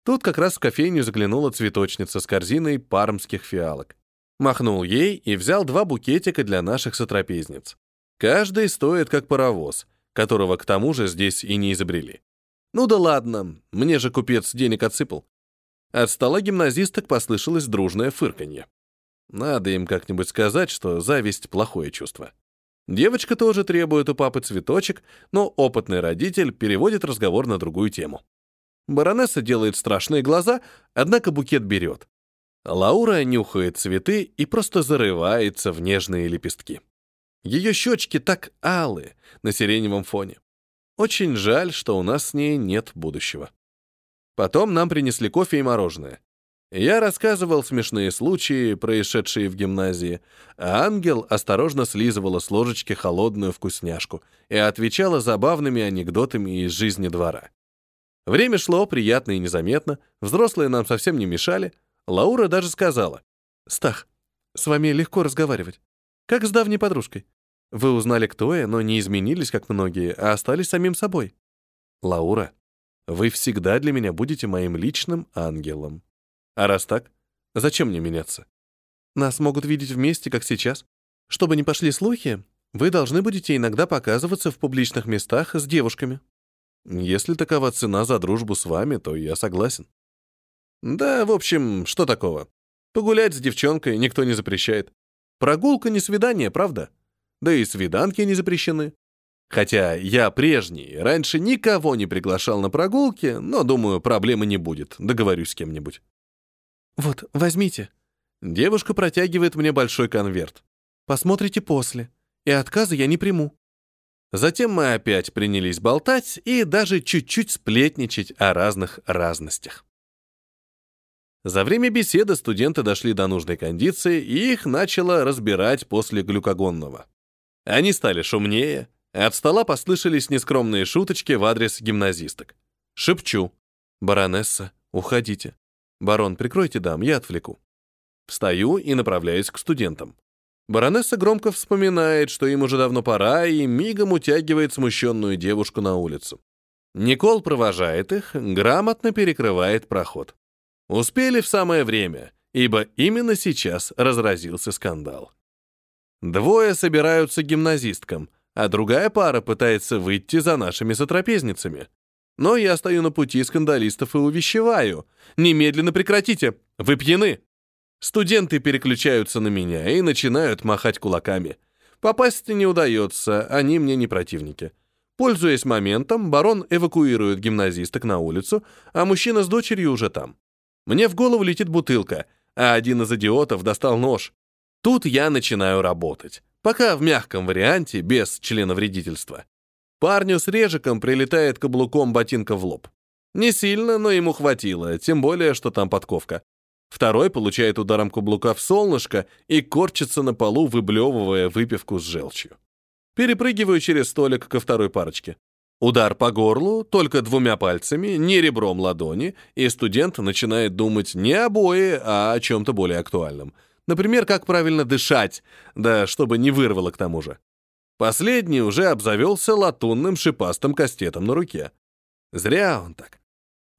Тут как раз в кофейню заглянула цветочница с корзиной пармских фиалок. Махнул ей и взял два букетика для наших сотрапезниц. Каждый стоит как паровоз. которого к тому же здесь и не изобрели. Ну да ладно, мне же купец денег отсыпал. От стола гимназисток послышалось дружное фырканье. Надо им как-нибудь сказать, что зависть — плохое чувство. Девочка тоже требует у папы цветочек, но опытный родитель переводит разговор на другую тему. Баронесса делает страшные глаза, однако букет берет. Лаура нюхает цветы и просто зарывается в нежные лепестки. Ее щечки так алые на сиреневом фоне. Очень жаль, что у нас с ней нет будущего. Потом нам принесли кофе и мороженое. Я рассказывал смешные случаи, происшедшие в гимназии, а ангел осторожно слизывала с ложечки холодную вкусняшку и отвечала забавными анекдотами из жизни двора. Время шло приятно и незаметно, взрослые нам совсем не мешали. Лаура даже сказала, «Стах, с вами легко разговаривать, как с давней подружкой. Вы узнали, кто я, но не изменились, как многие, а остались самим собой. Лаура, вы всегда для меня будете моим личным ангелом». А раз так, зачем мне меняться? Нас могут видеть вместе, как сейчас. Чтобы не пошли слухи, вы должны будете иногда показываться в публичных местах с девушками. Если такова цена за дружбу с вами, то я согласен. Да, в общем, что такого? Погулять с девчонкой никто не запрещает. Прогулка не свидание, правда? Да и свиданки не запрещены. Хотя я прежний, раньше никого не приглашал на прогулки, но, думаю, проблемы не будет, договорюсь с кем-нибудь. «Вот, возьмите». Девушка протягивает мне большой конверт. «Посмотрите после. И отказа я не приму». Затем мы опять принялись болтать и даже чуть-чуть сплетничать о разных разностях. За время беседы студенты дошли до нужной кондиции, и их начало разбирать после глюкогонного. Они стали шумнее, от стола послышались нескромные шуточки в адрес гимназисток. Шепчу. «Баронесса, уходите. «Барон, прикройте дам, я отвлеку». Встаю и направляюсь к студентам. Баронесса громко вспоминает, что им уже давно пора, и мигом утягивает смущенную девушку на улицу. Никол провожает их, грамотно перекрывает проход. Успели в самое время, ибо именно сейчас разразился скандал. Двое собираются гимназисткам, а другая пара пытается выйти за нашими сотрапезницами. Но я стою на пути скандалистов и увещеваю. Немедленно прекратите! Вы пьяны! Студенты переключаются на меня и начинают махать кулаками. Попасть не удается, они мне не противники. Пользуясь моментом, барон эвакуирует гимназисток на улицу, а мужчина с дочерью уже там. Мне в голову летит бутылка, а один из идиотов достал нож. Тут я начинаю работать. Пока в мягком варианте, без члена вредительства. Парню с режиком прилетает каблуком ботинка в лоб. Не сильно, но ему хватило, тем более, что там подковка. Второй получает ударом каблука в солнышко и корчится на полу, выблевывая выпивку с желчью. Перепрыгиваю через столик ко второй парочке. Удар по горлу, только двумя пальцами, не ребром ладони, и студент начинает думать не о бое, а о чем-то более актуальном. Например, как правильно дышать, да чтобы не вырвало к тому же. Последний уже обзавелся латунным шипастым кастетом на руке. Зря он так.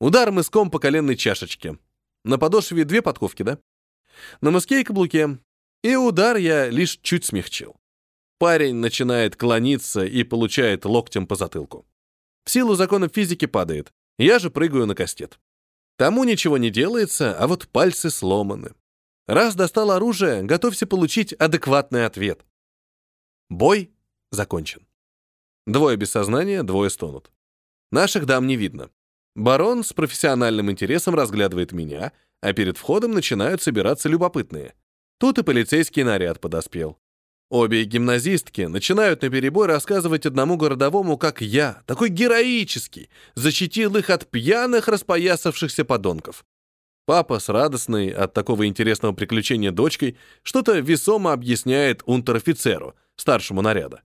Удар мыском по коленной чашечке. На подошве две подковки, да? На мыске и каблуке. И удар я лишь чуть смягчил. Парень начинает клониться и получает локтем по затылку. В силу законов физики падает. Я же прыгаю на кастет. Тому ничего не делается, а вот пальцы сломаны. Раз достал оружие, готовься получить адекватный ответ. Бой закончен. Двое без сознания, двое стонут. Наших дам не видно. Барон с профессиональным интересом разглядывает меня, а перед входом начинают собираться любопытные. Тут и полицейский наряд подоспел. Обе гимназистки начинают наперебой рассказывать одному городовому, как я, такой героический, защитил их от пьяных распоясавшихся подонков. Папа с радостной от такого интересного приключения дочкой что-то весомо объясняет унтер-офицеру, старшему наряда.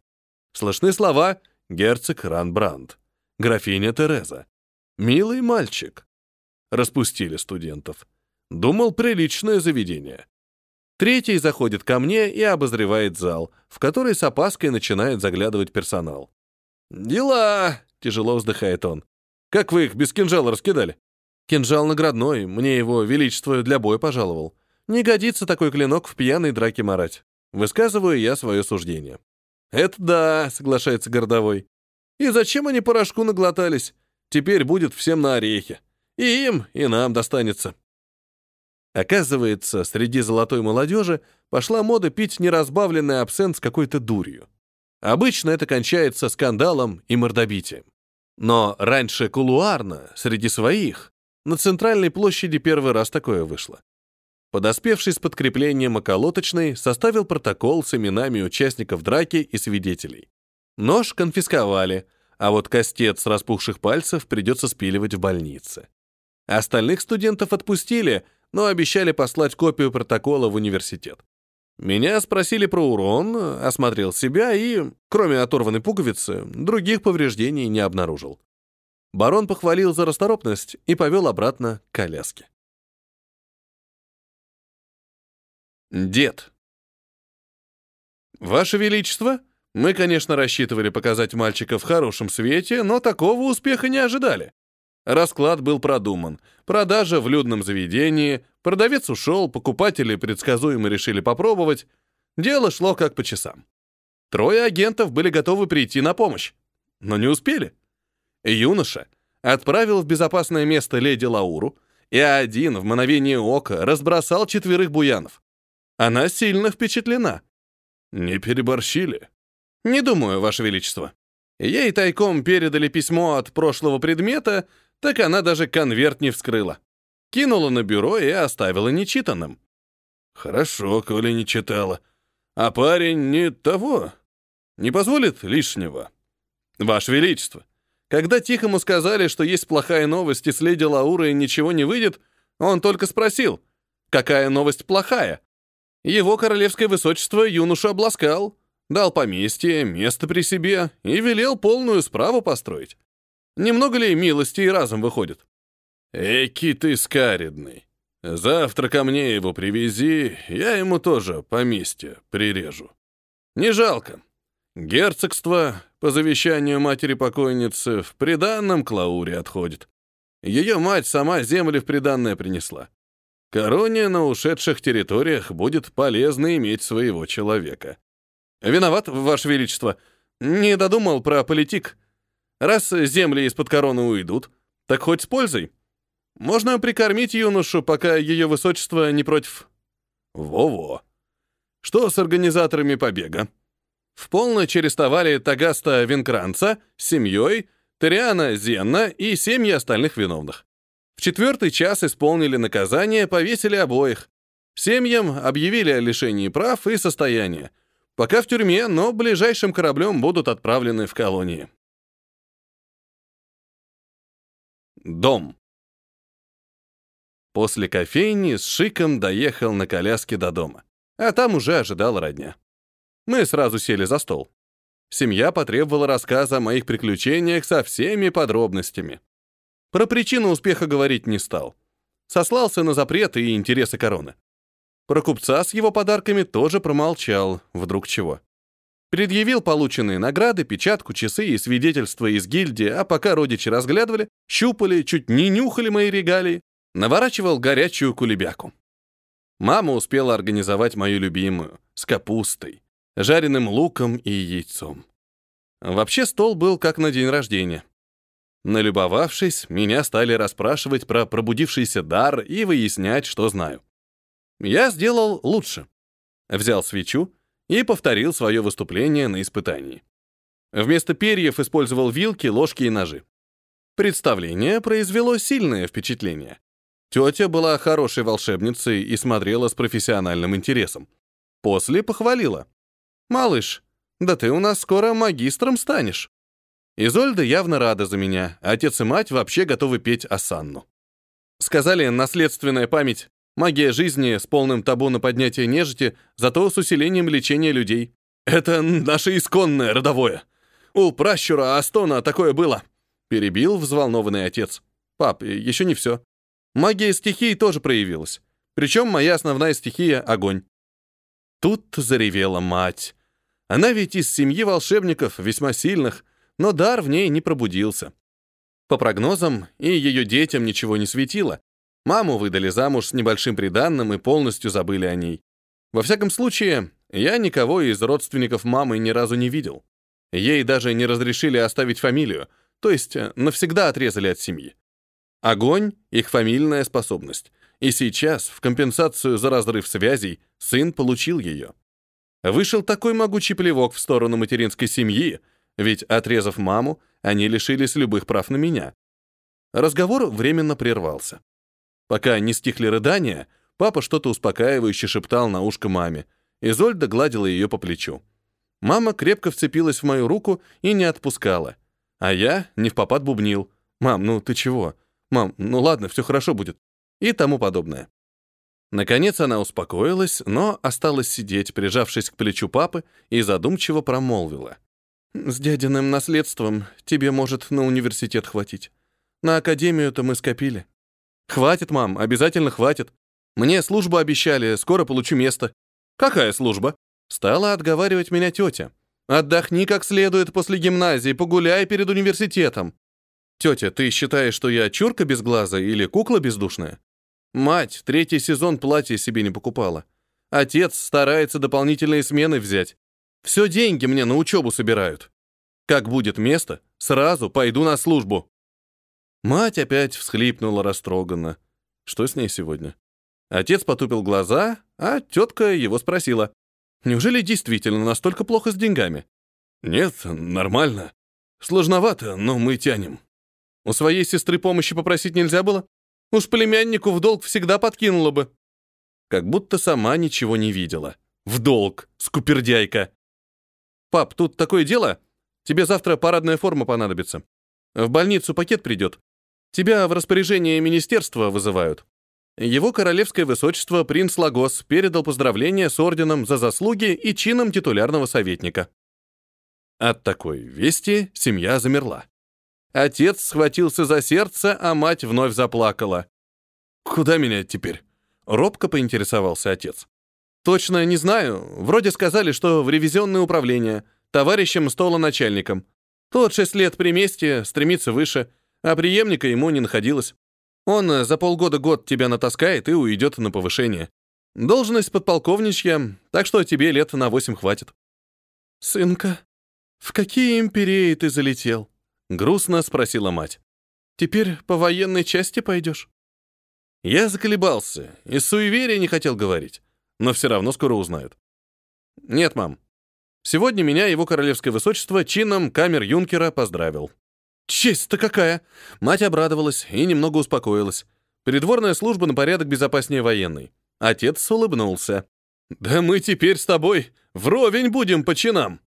Слышны слова «Герцог Ранбранд», «Графиня Тереза», «Милый мальчик». Распустили студентов. Думал, приличное заведение. Третий заходит ко мне и обозревает зал, в который с опаской начинает заглядывать персонал. «Дела!» — тяжело вздыхает он. «Как вы их без кинжала раскидали?» «Кинжал наградной, мне его величество для боя пожаловал. Не годится такой клинок в пьяной драке марать. Высказываю я свое суждение. «Это да», — соглашается городовой. И зачем они порошку наглотались? Теперь будет всем на орехи. И им, и нам достанется. Оказывается, среди золотой молодежи пошла мода пить неразбавленный абсент с какой-то дурью. Обычно это кончается скандалом и мордобитием. Но раньше кулуарно, среди своих, на центральной площади первый раз такое вышло. Подоспевший с подкреплением околоточный составил протокол с именами участников драки и свидетелей. Нож конфисковали, а вот кастет с распухших пальцев придется спиливать в больнице. Остальных студентов отпустили, но обещали послать копию протокола в университет. Меня спросили про урон, осмотрел себя и, кроме оторванной пуговицы, других повреждений не обнаружил. Барон похвалил за расторопность и повел обратно к коляске. Дед. Ваше Величество, мы, конечно, рассчитывали показать мальчика в хорошем свете, но такого успеха не ожидали. Расклад был продуман. Продажа в людном заведении, продавец ушел, покупатели предсказуемо решили попробовать. Дело шло как по часам. Трое агентов были готовы прийти на помощь, но не успели. Юноша отправил в безопасное место леди Лауру, и один в мгновение ока разбросал четверых буянов. Она сильно впечатлена. Не переборщили? Не думаю, Ваше Величество. Ей тайком передали письмо от прошлого предмета, так она даже конверт не вскрыла. Кинула на бюро и оставила нечитанным. Хорошо, коли не читала. А парень не того. Не позволит лишнего. Ваше Величество, когда Тихому сказали, что есть плохая новость и с леди Лаурой ничего не выйдет, он только спросил, какая новость плохая. Его королевское высочество юношу обласкал, дал поместье, место при себе и велел полную справу построить. Немного ли милости и разом выходит? Эки ты скаридный. Завтра ко мне его привези, я ему тоже поместье прирежу. Не жалко. Герцогство, по завещанию матери покойницы, в приданном Клауре отходит. Ее мать сама земли в приданное принесла. Короне на ушедших территориях будет полезно иметь своего человека. Виноват, Ваше Величество. Не додумал про политик. Раз земли из-под короны уйдут, так хоть с пользой. Можно прикормить юношу, пока ее высочество не против. Во-во. Что с организаторами побега? В полночь арестовали Тагаста Винкранца с семьей, Ториана Зенна и семьи остальных виновных. В четвертый час исполнили наказание, повесили обоих. Семьям объявили о лишении прав и состояния. Пока в тюрьме, но ближайшим кораблем будут отправлены в колонии. Дом. После кофейни с шиком доехал на коляске до дома. А там уже ожидала родня. Мы сразу сели за стол. Семья потребовала рассказа о моих приключениях со всеми подробностями. Про причину успеха говорить не стал. Сослался на запреты и интересы короны. Про купца с его подарками тоже промолчал, вдруг чего. Предъявил полученные награды, печатку, часы и свидетельства из гильдии, а пока родичи разглядывали, щупали, чуть не нюхали мои регалии, наворачивал горячую кулебяку. Мама успела организовать мою любимую, с капустой, жареным луком и яйцом. Вообще стол был как на день рождения. Налюбовавшись, меня стали расспрашивать про пробудившийся дар и выяснять, что знаю. Я сделал лучше. Взял свечу и повторил свое выступление на испытании. Вместо перьев использовал вилки, ложки и ножи. Представление произвело сильное впечатление. Тетя была хорошей волшебницей и смотрела с профессиональным интересом. После похвалила. «Малыш, да ты у нас скоро магистром станешь». Изольда явно рада за меня, а отец и мать вообще готовы петь Асанну. Сказали, наследственная память, магия жизни с полным табу на поднятие нежити, зато с усилением лечения людей. Это наше исконное родовое. У пращура Астона такое было. Перебил взволнованный отец. Пап, еще не все. Магия стихии тоже проявилась. Причем моя основная стихия — огонь. Тут заревела мать. Она ведь из семьи волшебников, весьма сильных, но дар в ней не пробудился. По прогнозам, и ее детям ничего не светило. Маму выдали замуж с небольшим приданным и полностью забыли о ней. Во всяком случае, я никого из родственников мамы ни разу не видел. Ей даже не разрешили оставить фамилию, то есть э, навсегда отрезали от семьи. Огонь — их фамильная способность. И сейчас, в компенсацию за разрыв связей, сын получил ее. Вышел такой могучий плевок в сторону материнской семьи, ведь, отрезав маму, они лишились любых прав на меня. Разговор временно прервался. Пока не стихли рыдания, папа что-то успокаивающе шептал на ушко маме. Изольда гладила ее по плечу. Мама крепко вцепилась в мою руку и не отпускала. А я не в попад бубнил. «Мам, ну ты чего? Мам, ну ладно, все хорошо будет». И тому подобное. Наконец она успокоилась, но осталась сидеть, прижавшись к плечу папы, и задумчиво промолвила. «С дядиным наследством тебе, может, на университет хватить. На академию-то мы скопили». «Хватит, мам, обязательно хватит. Мне службу обещали, скоро получу место». «Какая служба?» Стала отговаривать меня тетя. «Отдохни как следует после гимназии, погуляй перед университетом». «Тетя, ты считаешь, что я чурка без глаза или кукла бездушная?» «Мать, третий сезон платья себе не покупала. Отец старается дополнительные смены взять. Все деньги мне на учебу собирают. Как будет место, сразу пойду на службу». Мать опять всхлипнула растроганно. Что с ней сегодня? Отец потупил глаза, а тетка его спросила. Неужели действительно настолько плохо с деньгами? Нет, нормально. Сложновато, но мы тянем. У своей сестры помощи попросить нельзя было? Уж племяннику в долг всегда подкинула бы. Как будто сама ничего не видела. В долг, скупердяйка. Пап, тут такое дело. Тебе завтра парадная форма понадобится. В больницу пакет придет. Тебя в распоряжение министерства вызывают. Его королевское высочество принц Лагос передал поздравления с орденом за заслуги и чином титулярного советника. От такой вести семья замерла. Отец схватился за сердце, а мать вновь заплакала. «Куда меня теперь?» — робко поинтересовался отец. «Точно не знаю. Вроде сказали, что в ревизионное управление, товарищем столоначальником. Тот шесть лет при месте, стремится выше, а преемника ему не находилось. Он за полгода-год тебя натаскает и уйдет на повышение. Должность подполковничья, так что тебе лет на восемь хватит. «Сынка, в какие империи ты залетел?» — грустно спросила мать. «Теперь по военной части пойдешь?» Я заколебался, и суеверия не хотел говорить, но все равно скоро узнают. «Нет, мам. Сегодня меня его королевское высочество чином камер-юнкера поздравил. «Честь-то какая!» Мать обрадовалась и немного успокоилась. Придворная служба на порядок безопаснее военной. Отец улыбнулся. «Да мы теперь с тобой вровень будем по чинам!»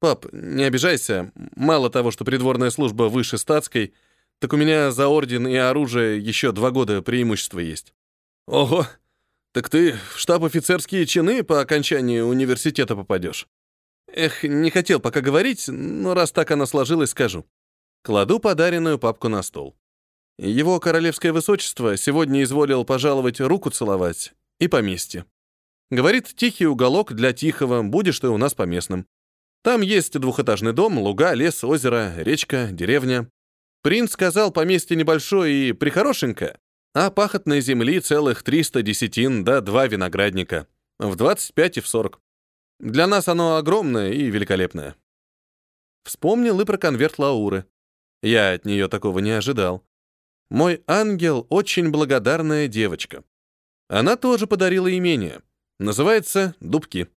«Пап, не обижайся. Мало того, что придворная служба выше статской, так у меня за орден и оружие еще два года преимущества есть». «Ого! Так ты в штаб офицерские чины по окончании университета попадешь?» «Эх, не хотел пока говорить, но раз так она сложилась, скажу. Кладу подаренную папку на стол. Его королевское высочество сегодня изволил пожаловать руку целовать и поместье. Говорит, тихий уголок для тихого, будешь ты у нас поместным. Там есть двухэтажный дом, луга, лес, озеро, речка, деревня. Принц сказал, поместье небольшое и прихорошенькое, а пахотной земли целых 300 десятин да два виноградника. В 25 и в 40. Для нас оно огромное и великолепное. Вспомнил и про конверт Лауры. Я от нее такого не ожидал. Мой ангел — очень благодарная девочка. Она тоже подарила имение. Называется «Дубки».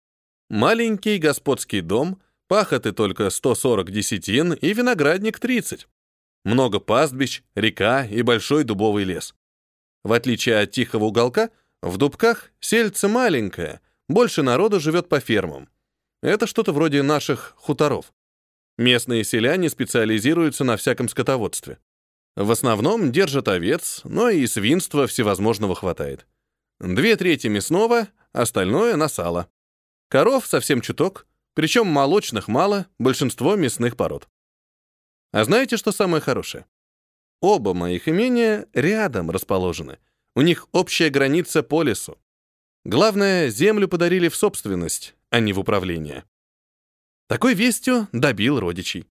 Маленький господский дом, пахоты только 140 десятин и виноградник 30. Много пастбищ, река и большой дубовый лес. В отличие от тихого уголка, в дубках сельце маленькое, больше народу живет по фермам. Это что-то вроде наших хуторов. Местные селяне специализируются на всяком скотоводстве. В основном держат овец, но и свинства всевозможного хватает. Две трети мясного, остальное на сало. Коров совсем чуток, причем молочных мало, большинство мясных пород. А знаете, что самое хорошее? Оба моих имения рядом расположены. У них общая граница по лесу. Главное, землю подарили в собственность, а не в управление. Такой вестью добил родичей.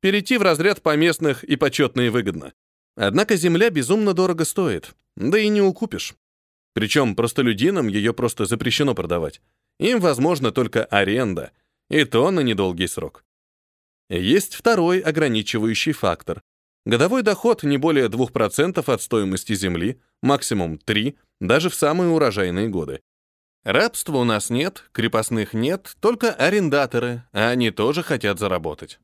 Перейти в разряд поместных и почетно и выгодно. Однако земля безумно дорого стоит, да и не укупишь. Причем простолюдинам ее просто запрещено продавать. Им возможно только аренда, и то на недолгий срок. Есть второй ограничивающий фактор. Годовой доход не более 2% от стоимости земли, максимум 3%, даже в самые урожайные годы. Рабства у нас нет, крепостных нет, только арендаторы, а они тоже хотят заработать.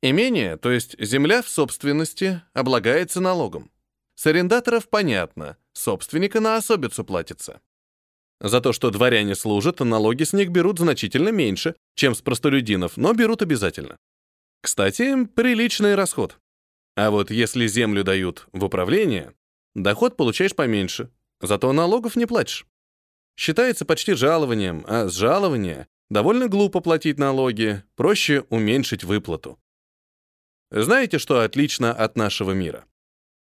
Имение, то есть земля в собственности, облагается налогом. С арендаторов понятно, собственника на особицу платится. За то, что дворяне служат, налоги с них берут значительно меньше, чем с простолюдинов, но берут обязательно. Кстати, приличный расход. А вот если землю дают в управление, доход получаешь поменьше, зато налогов не платишь. Считается почти жалованием, а с жалования довольно глупо платить налоги, проще уменьшить выплату. Знаете, что отлично от нашего мира?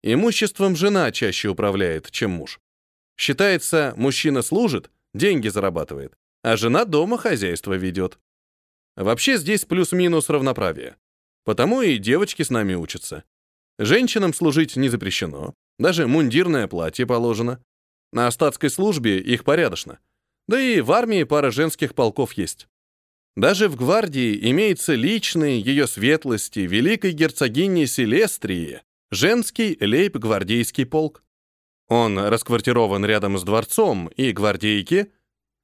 Имуществом жена чаще управляет, чем муж. Считается, мужчина служит, деньги зарабатывает, а жена дома хозяйство ведет. Вообще здесь плюс-минус равноправие. Потому и девочки с нами учатся. Женщинам служить не запрещено, даже мундирное платье положено. На статской службе их порядочно. Да и в армии пара женских полков есть. Даже в гвардии имеется личный ее светлости великой герцогини Селестрии, женский лейб-гвардейский полк. Он расквартирован рядом с дворцом, и гвардейки,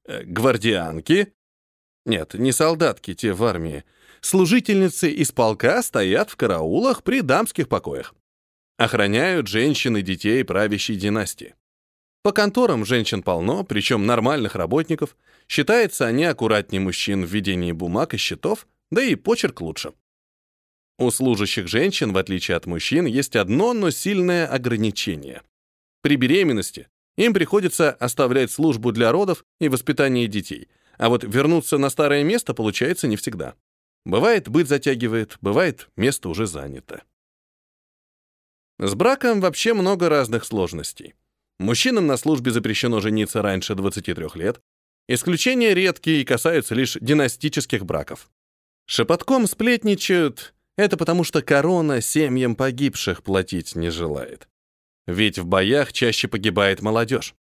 э, гвардианки, нет, не солдатки те в армии, служительницы из полка стоят в караулах при дамских покоях. Охраняют женщин и детей правящей династии. По конторам женщин полно, причем нормальных работников. Считается, они аккуратнее мужчин в ведении бумаг и счетов, да и почерк лучше. У служащих женщин, в отличие от мужчин, есть одно, но сильное ограничение. При беременности им приходится оставлять службу для родов и воспитания детей, а вот вернуться на старое место получается не всегда. Бывает, быт затягивает, бывает, место уже занято. С браком вообще много разных сложностей. Мужчинам на службе запрещено жениться раньше 23 лет. Исключения редкие и касаются лишь династических браков. Шепотком сплетничают, это потому что корона семьям погибших платить не желает. Ведь в боях чаще погибает молодежь.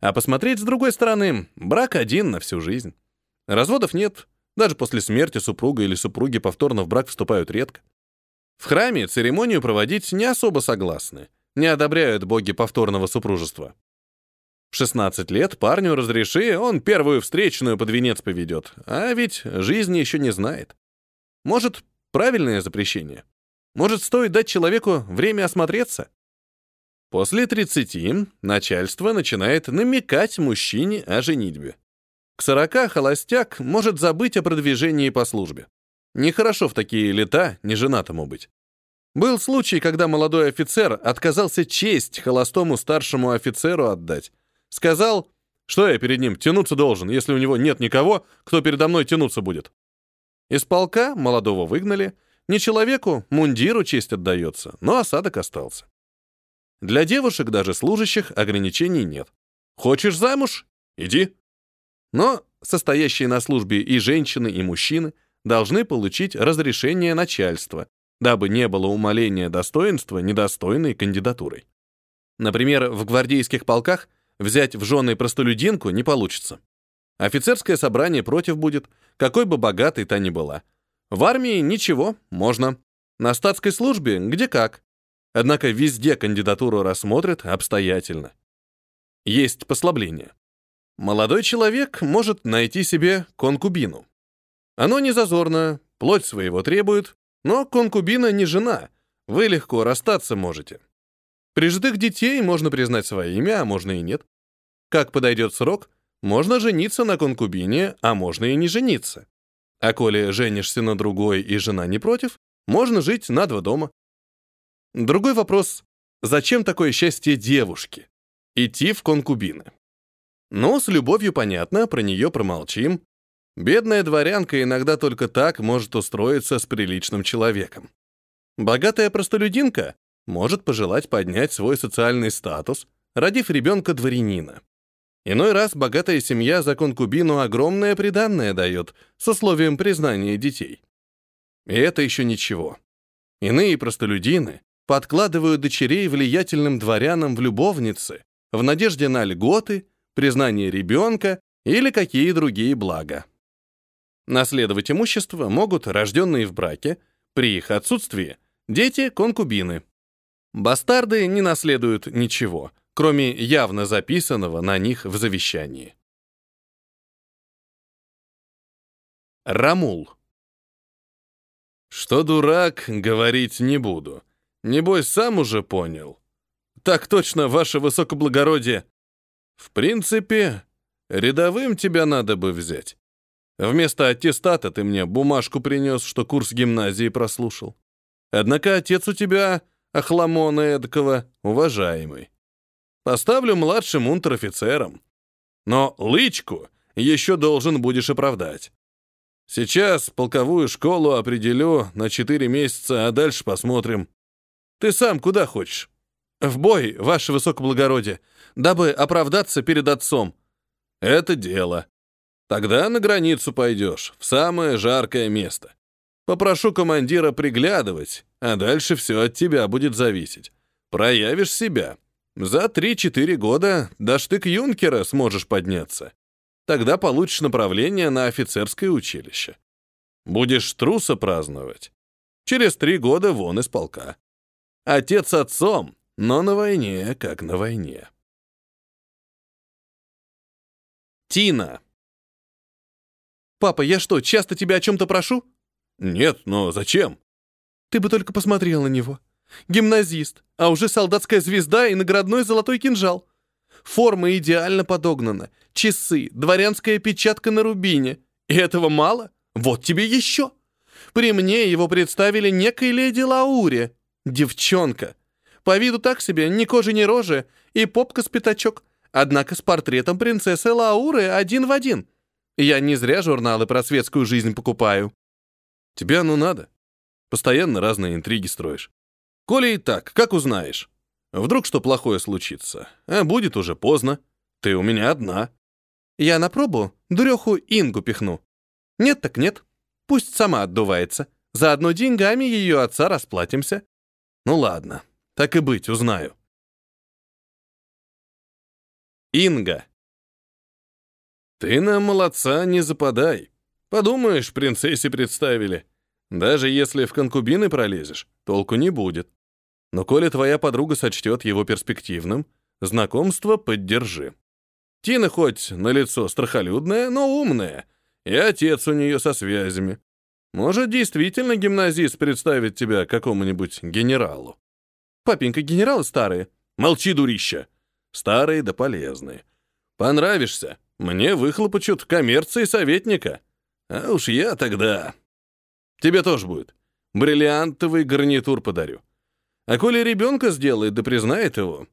А посмотреть с другой стороны, брак один на всю жизнь. Разводов нет, даже после смерти супруга или супруги повторно в брак вступают редко. В храме церемонию проводить не особо согласны не одобряют боги повторного супружества. В 16 лет парню разреши, он первую встречную под венец поведет, а ведь жизни еще не знает. Может, правильное запрещение? Может, стоит дать человеку время осмотреться? После 30 начальство начинает намекать мужчине о женитьбе. К 40 холостяк может забыть о продвижении по службе. Нехорошо в такие лета неженатому быть. Был случай, когда молодой офицер отказался честь холостому старшему офицеру отдать. Сказал, что я перед ним тянуться должен, если у него нет никого, кто передо мной тянуться будет. Из полка молодого выгнали, не человеку, мундиру честь отдается, но осадок остался. Для девушек, даже служащих, ограничений нет. Хочешь замуж? Иди. Но состоящие на службе и женщины, и мужчины должны получить разрешение начальства, дабы не было умаления достоинства недостойной кандидатурой. Например, в гвардейских полках взять в жены простолюдинку не получится. Офицерское собрание против будет, какой бы богатой та ни была. В армии ничего, можно. На статской службе где как. Однако везде кандидатуру рассмотрят обстоятельно. Есть послабление. Молодой человек может найти себе конкубину. Оно не зазорно, плоть своего требует, но конкубина не жена, вы легко расстаться можете. Прижитых детей можно признать своими, а можно и нет. Как подойдет срок, можно жениться на конкубине, а можно и не жениться. А коли женишься на другой и жена не против, можно жить на два дома. Другой вопрос — зачем такое счастье девушке? Идти в конкубины. Ну, с любовью понятно, про нее промолчим. Бедная дворянка иногда только так может устроиться с приличным человеком. Богатая простолюдинка может пожелать поднять свой социальный статус, родив ребенка дворянина. Иной раз богатая семья за конкубину огромное приданное дает с условием признания детей. И это еще ничего. Иные простолюдины подкладывают дочерей влиятельным дворянам в любовницы в надежде на льготы, признание ребенка или какие другие блага. Наследовать имущество могут рожденные в браке, при их отсутствии – дети-конкубины. Бастарды не наследуют ничего, кроме явно записанного на них в завещании. Рамул. Что дурак, говорить не буду. Небось, сам уже понял. Так точно, ваше высокоблагородие. В принципе, рядовым тебя надо бы взять. Вместо аттестата ты мне бумажку принес, что курс гимназии прослушал. Однако отец у тебя, охламона эдакого, уважаемый. Поставлю младшим унтер-офицером. Но лычку еще должен будешь оправдать. Сейчас полковую школу определю на 4 месяца, а дальше посмотрим. Ты сам куда хочешь? В бой, ваше высокоблагородие, дабы оправдаться перед отцом. Это дело. Тогда на границу пойдешь, в самое жаркое место. Попрошу командира приглядывать, а дальше все от тебя будет зависеть. Проявишь себя. За 3-4 года до штык-юнкера сможешь подняться. Тогда получишь направление на офицерское училище. Будешь труса праздновать. Через три года вон из полка. Отец отцом, но на войне, как на войне. Тина. «Папа, я что, часто тебя о чем-то прошу?» «Нет, но зачем?» «Ты бы только посмотрел на него. Гимназист, а уже солдатская звезда и наградной золотой кинжал. Форма идеально подогнана, часы, дворянская печатка на рубине. И этого мало? Вот тебе еще. При мне его представили некой леди Лауре. Девчонка. По виду так себе, ни кожи, ни рожи, и попка с пятачок. Однако с портретом принцессы Лауры один в один. Я не зря журналы про светскую жизнь покупаю. Тебе оно надо. Постоянно разные интриги строишь. Коли и так, как узнаешь? Вдруг что плохое случится, а будет уже поздно. Ты у меня одна. Я на пробу дуреху Ингу пихну. Нет так нет. Пусть сама отдувается. Заодно деньгами ее отца расплатимся. Ну ладно, так и быть, узнаю. Инга. Ты на молодца не западай. Подумаешь, принцессе представили. Даже если в конкубины пролезешь, толку не будет. Но коли твоя подруга сочтет его перспективным, знакомство поддержи. Тина хоть на лицо страхолюдная, но умная, и отец у нее со связями. Может, действительно гимназист представит тебя какому-нибудь генералу. Папенька, генералы старые. Молчи, дурища. Старые да полезные. Понравишься, мне выхлопочут коммерции советника. А уж я тогда... Тебе тоже будет. Бриллиантовый гарнитур подарю. А коли ребенка сделает, да признает его.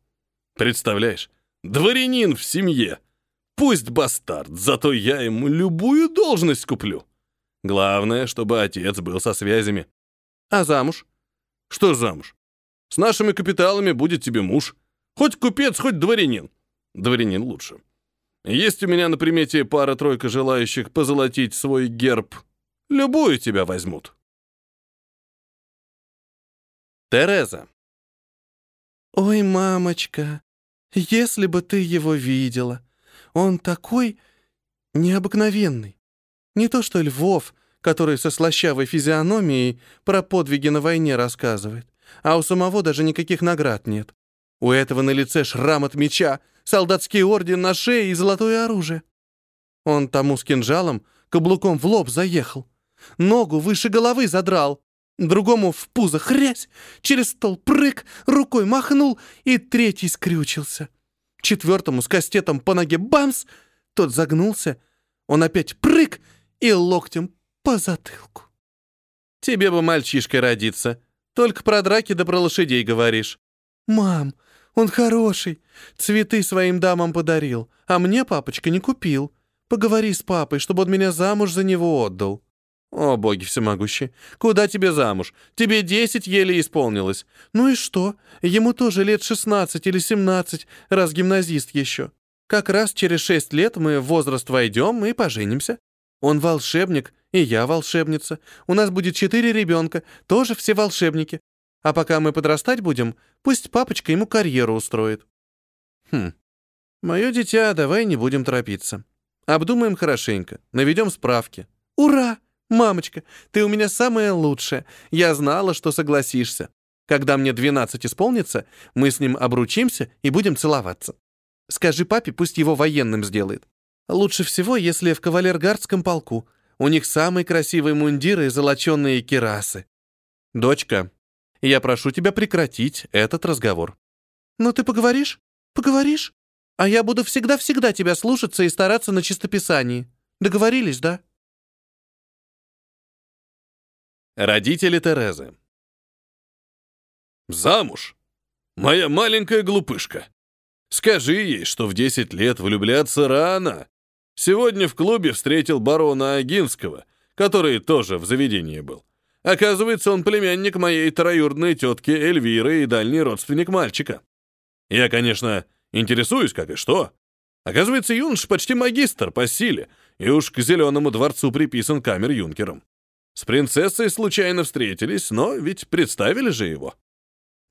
Представляешь, дворянин в семье. Пусть бастард, зато я ему любую должность куплю. Главное, чтобы отец был со связями. А замуж? Что замуж? С нашими капиталами будет тебе муж. Хоть купец, хоть дворянин. Дворянин лучше. Есть у меня на примете пара-тройка желающих позолотить свой герб. Любую тебя возьмут. Тереза. «Ой, мамочка, если бы ты его видела! Он такой необыкновенный. Не то что Львов, который со слащавой физиономией про подвиги на войне рассказывает, а у самого даже никаких наград нет. У этого на лице шрам от меча, солдатский орден на шее и золотое оружие. Он тому с кинжалом каблуком в лоб заехал, ногу выше головы задрал, другому в пузо хрясь, через стол прыг, рукой махнул, и третий скрючился. Четвертому с кастетом по ноге бамс, тот загнулся, он опять прыг и локтем по затылку. Тебе бы мальчишкой родиться, только про драки да про лошадей говоришь. Мам, он хороший, цветы своим дамам подарил, а мне папочка не купил. Поговори с папой, чтобы он меня замуж за него отдал. «О, боги всемогущие! Куда тебе замуж? Тебе десять еле исполнилось. Ну и что? Ему тоже лет шестнадцать или семнадцать, раз гимназист еще. Как раз через шесть лет мы в возраст войдем и поженимся. Он волшебник, и я волшебница. У нас будет четыре ребенка, тоже все волшебники. А пока мы подрастать будем, пусть папочка ему карьеру устроит». «Хм. Мое дитя, давай не будем торопиться. Обдумаем хорошенько, наведем справки. «Ура! Мамочка, ты у меня самая лучшая. Я знала, что согласишься. Когда мне 12 исполнится, мы с ним обручимся и будем целоваться. Скажи папе, пусть его военным сделает. Лучше всего, если в кавалергардском полку. У них самые красивые мундиры и золоченые кирасы. Дочка, я прошу тебя прекратить этот разговор. Ну ты поговоришь? Поговоришь? А я буду всегда-всегда тебя слушаться и стараться на чистописании. Договорились, да? Родители Терезы. Замуж? Моя маленькая глупышка. Скажи ей, что в 10 лет влюбляться рано. Сегодня в клубе встретил барона Агинского, который тоже в заведении был. Оказывается, он племянник моей троюродной тетки Эльвиры и дальний родственник мальчика. Я, конечно, интересуюсь, как и что. Оказывается, юнош почти магистр по силе, и уж к Зеленому дворцу приписан камер-юнкером. С принцессой случайно встретились, но ведь представили же его.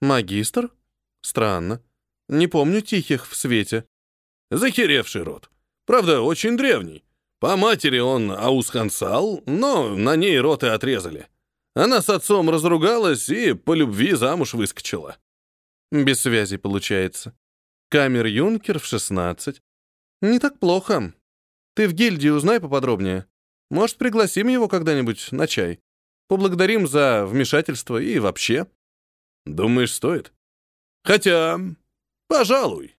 Магистр? Странно. Не помню тихих в свете. Захеревший род. Правда, очень древний. По матери он Аусхансал, но на ней рот и отрезали. Она с отцом разругалась и по любви замуж выскочила. Без связи получается. Камер Юнкер в 16. Не так плохо. Ты в гильдии узнай поподробнее. Может, пригласим его когда-нибудь на чай. Поблагодарим за вмешательство и вообще. Думаешь, стоит? Хотя, пожалуй.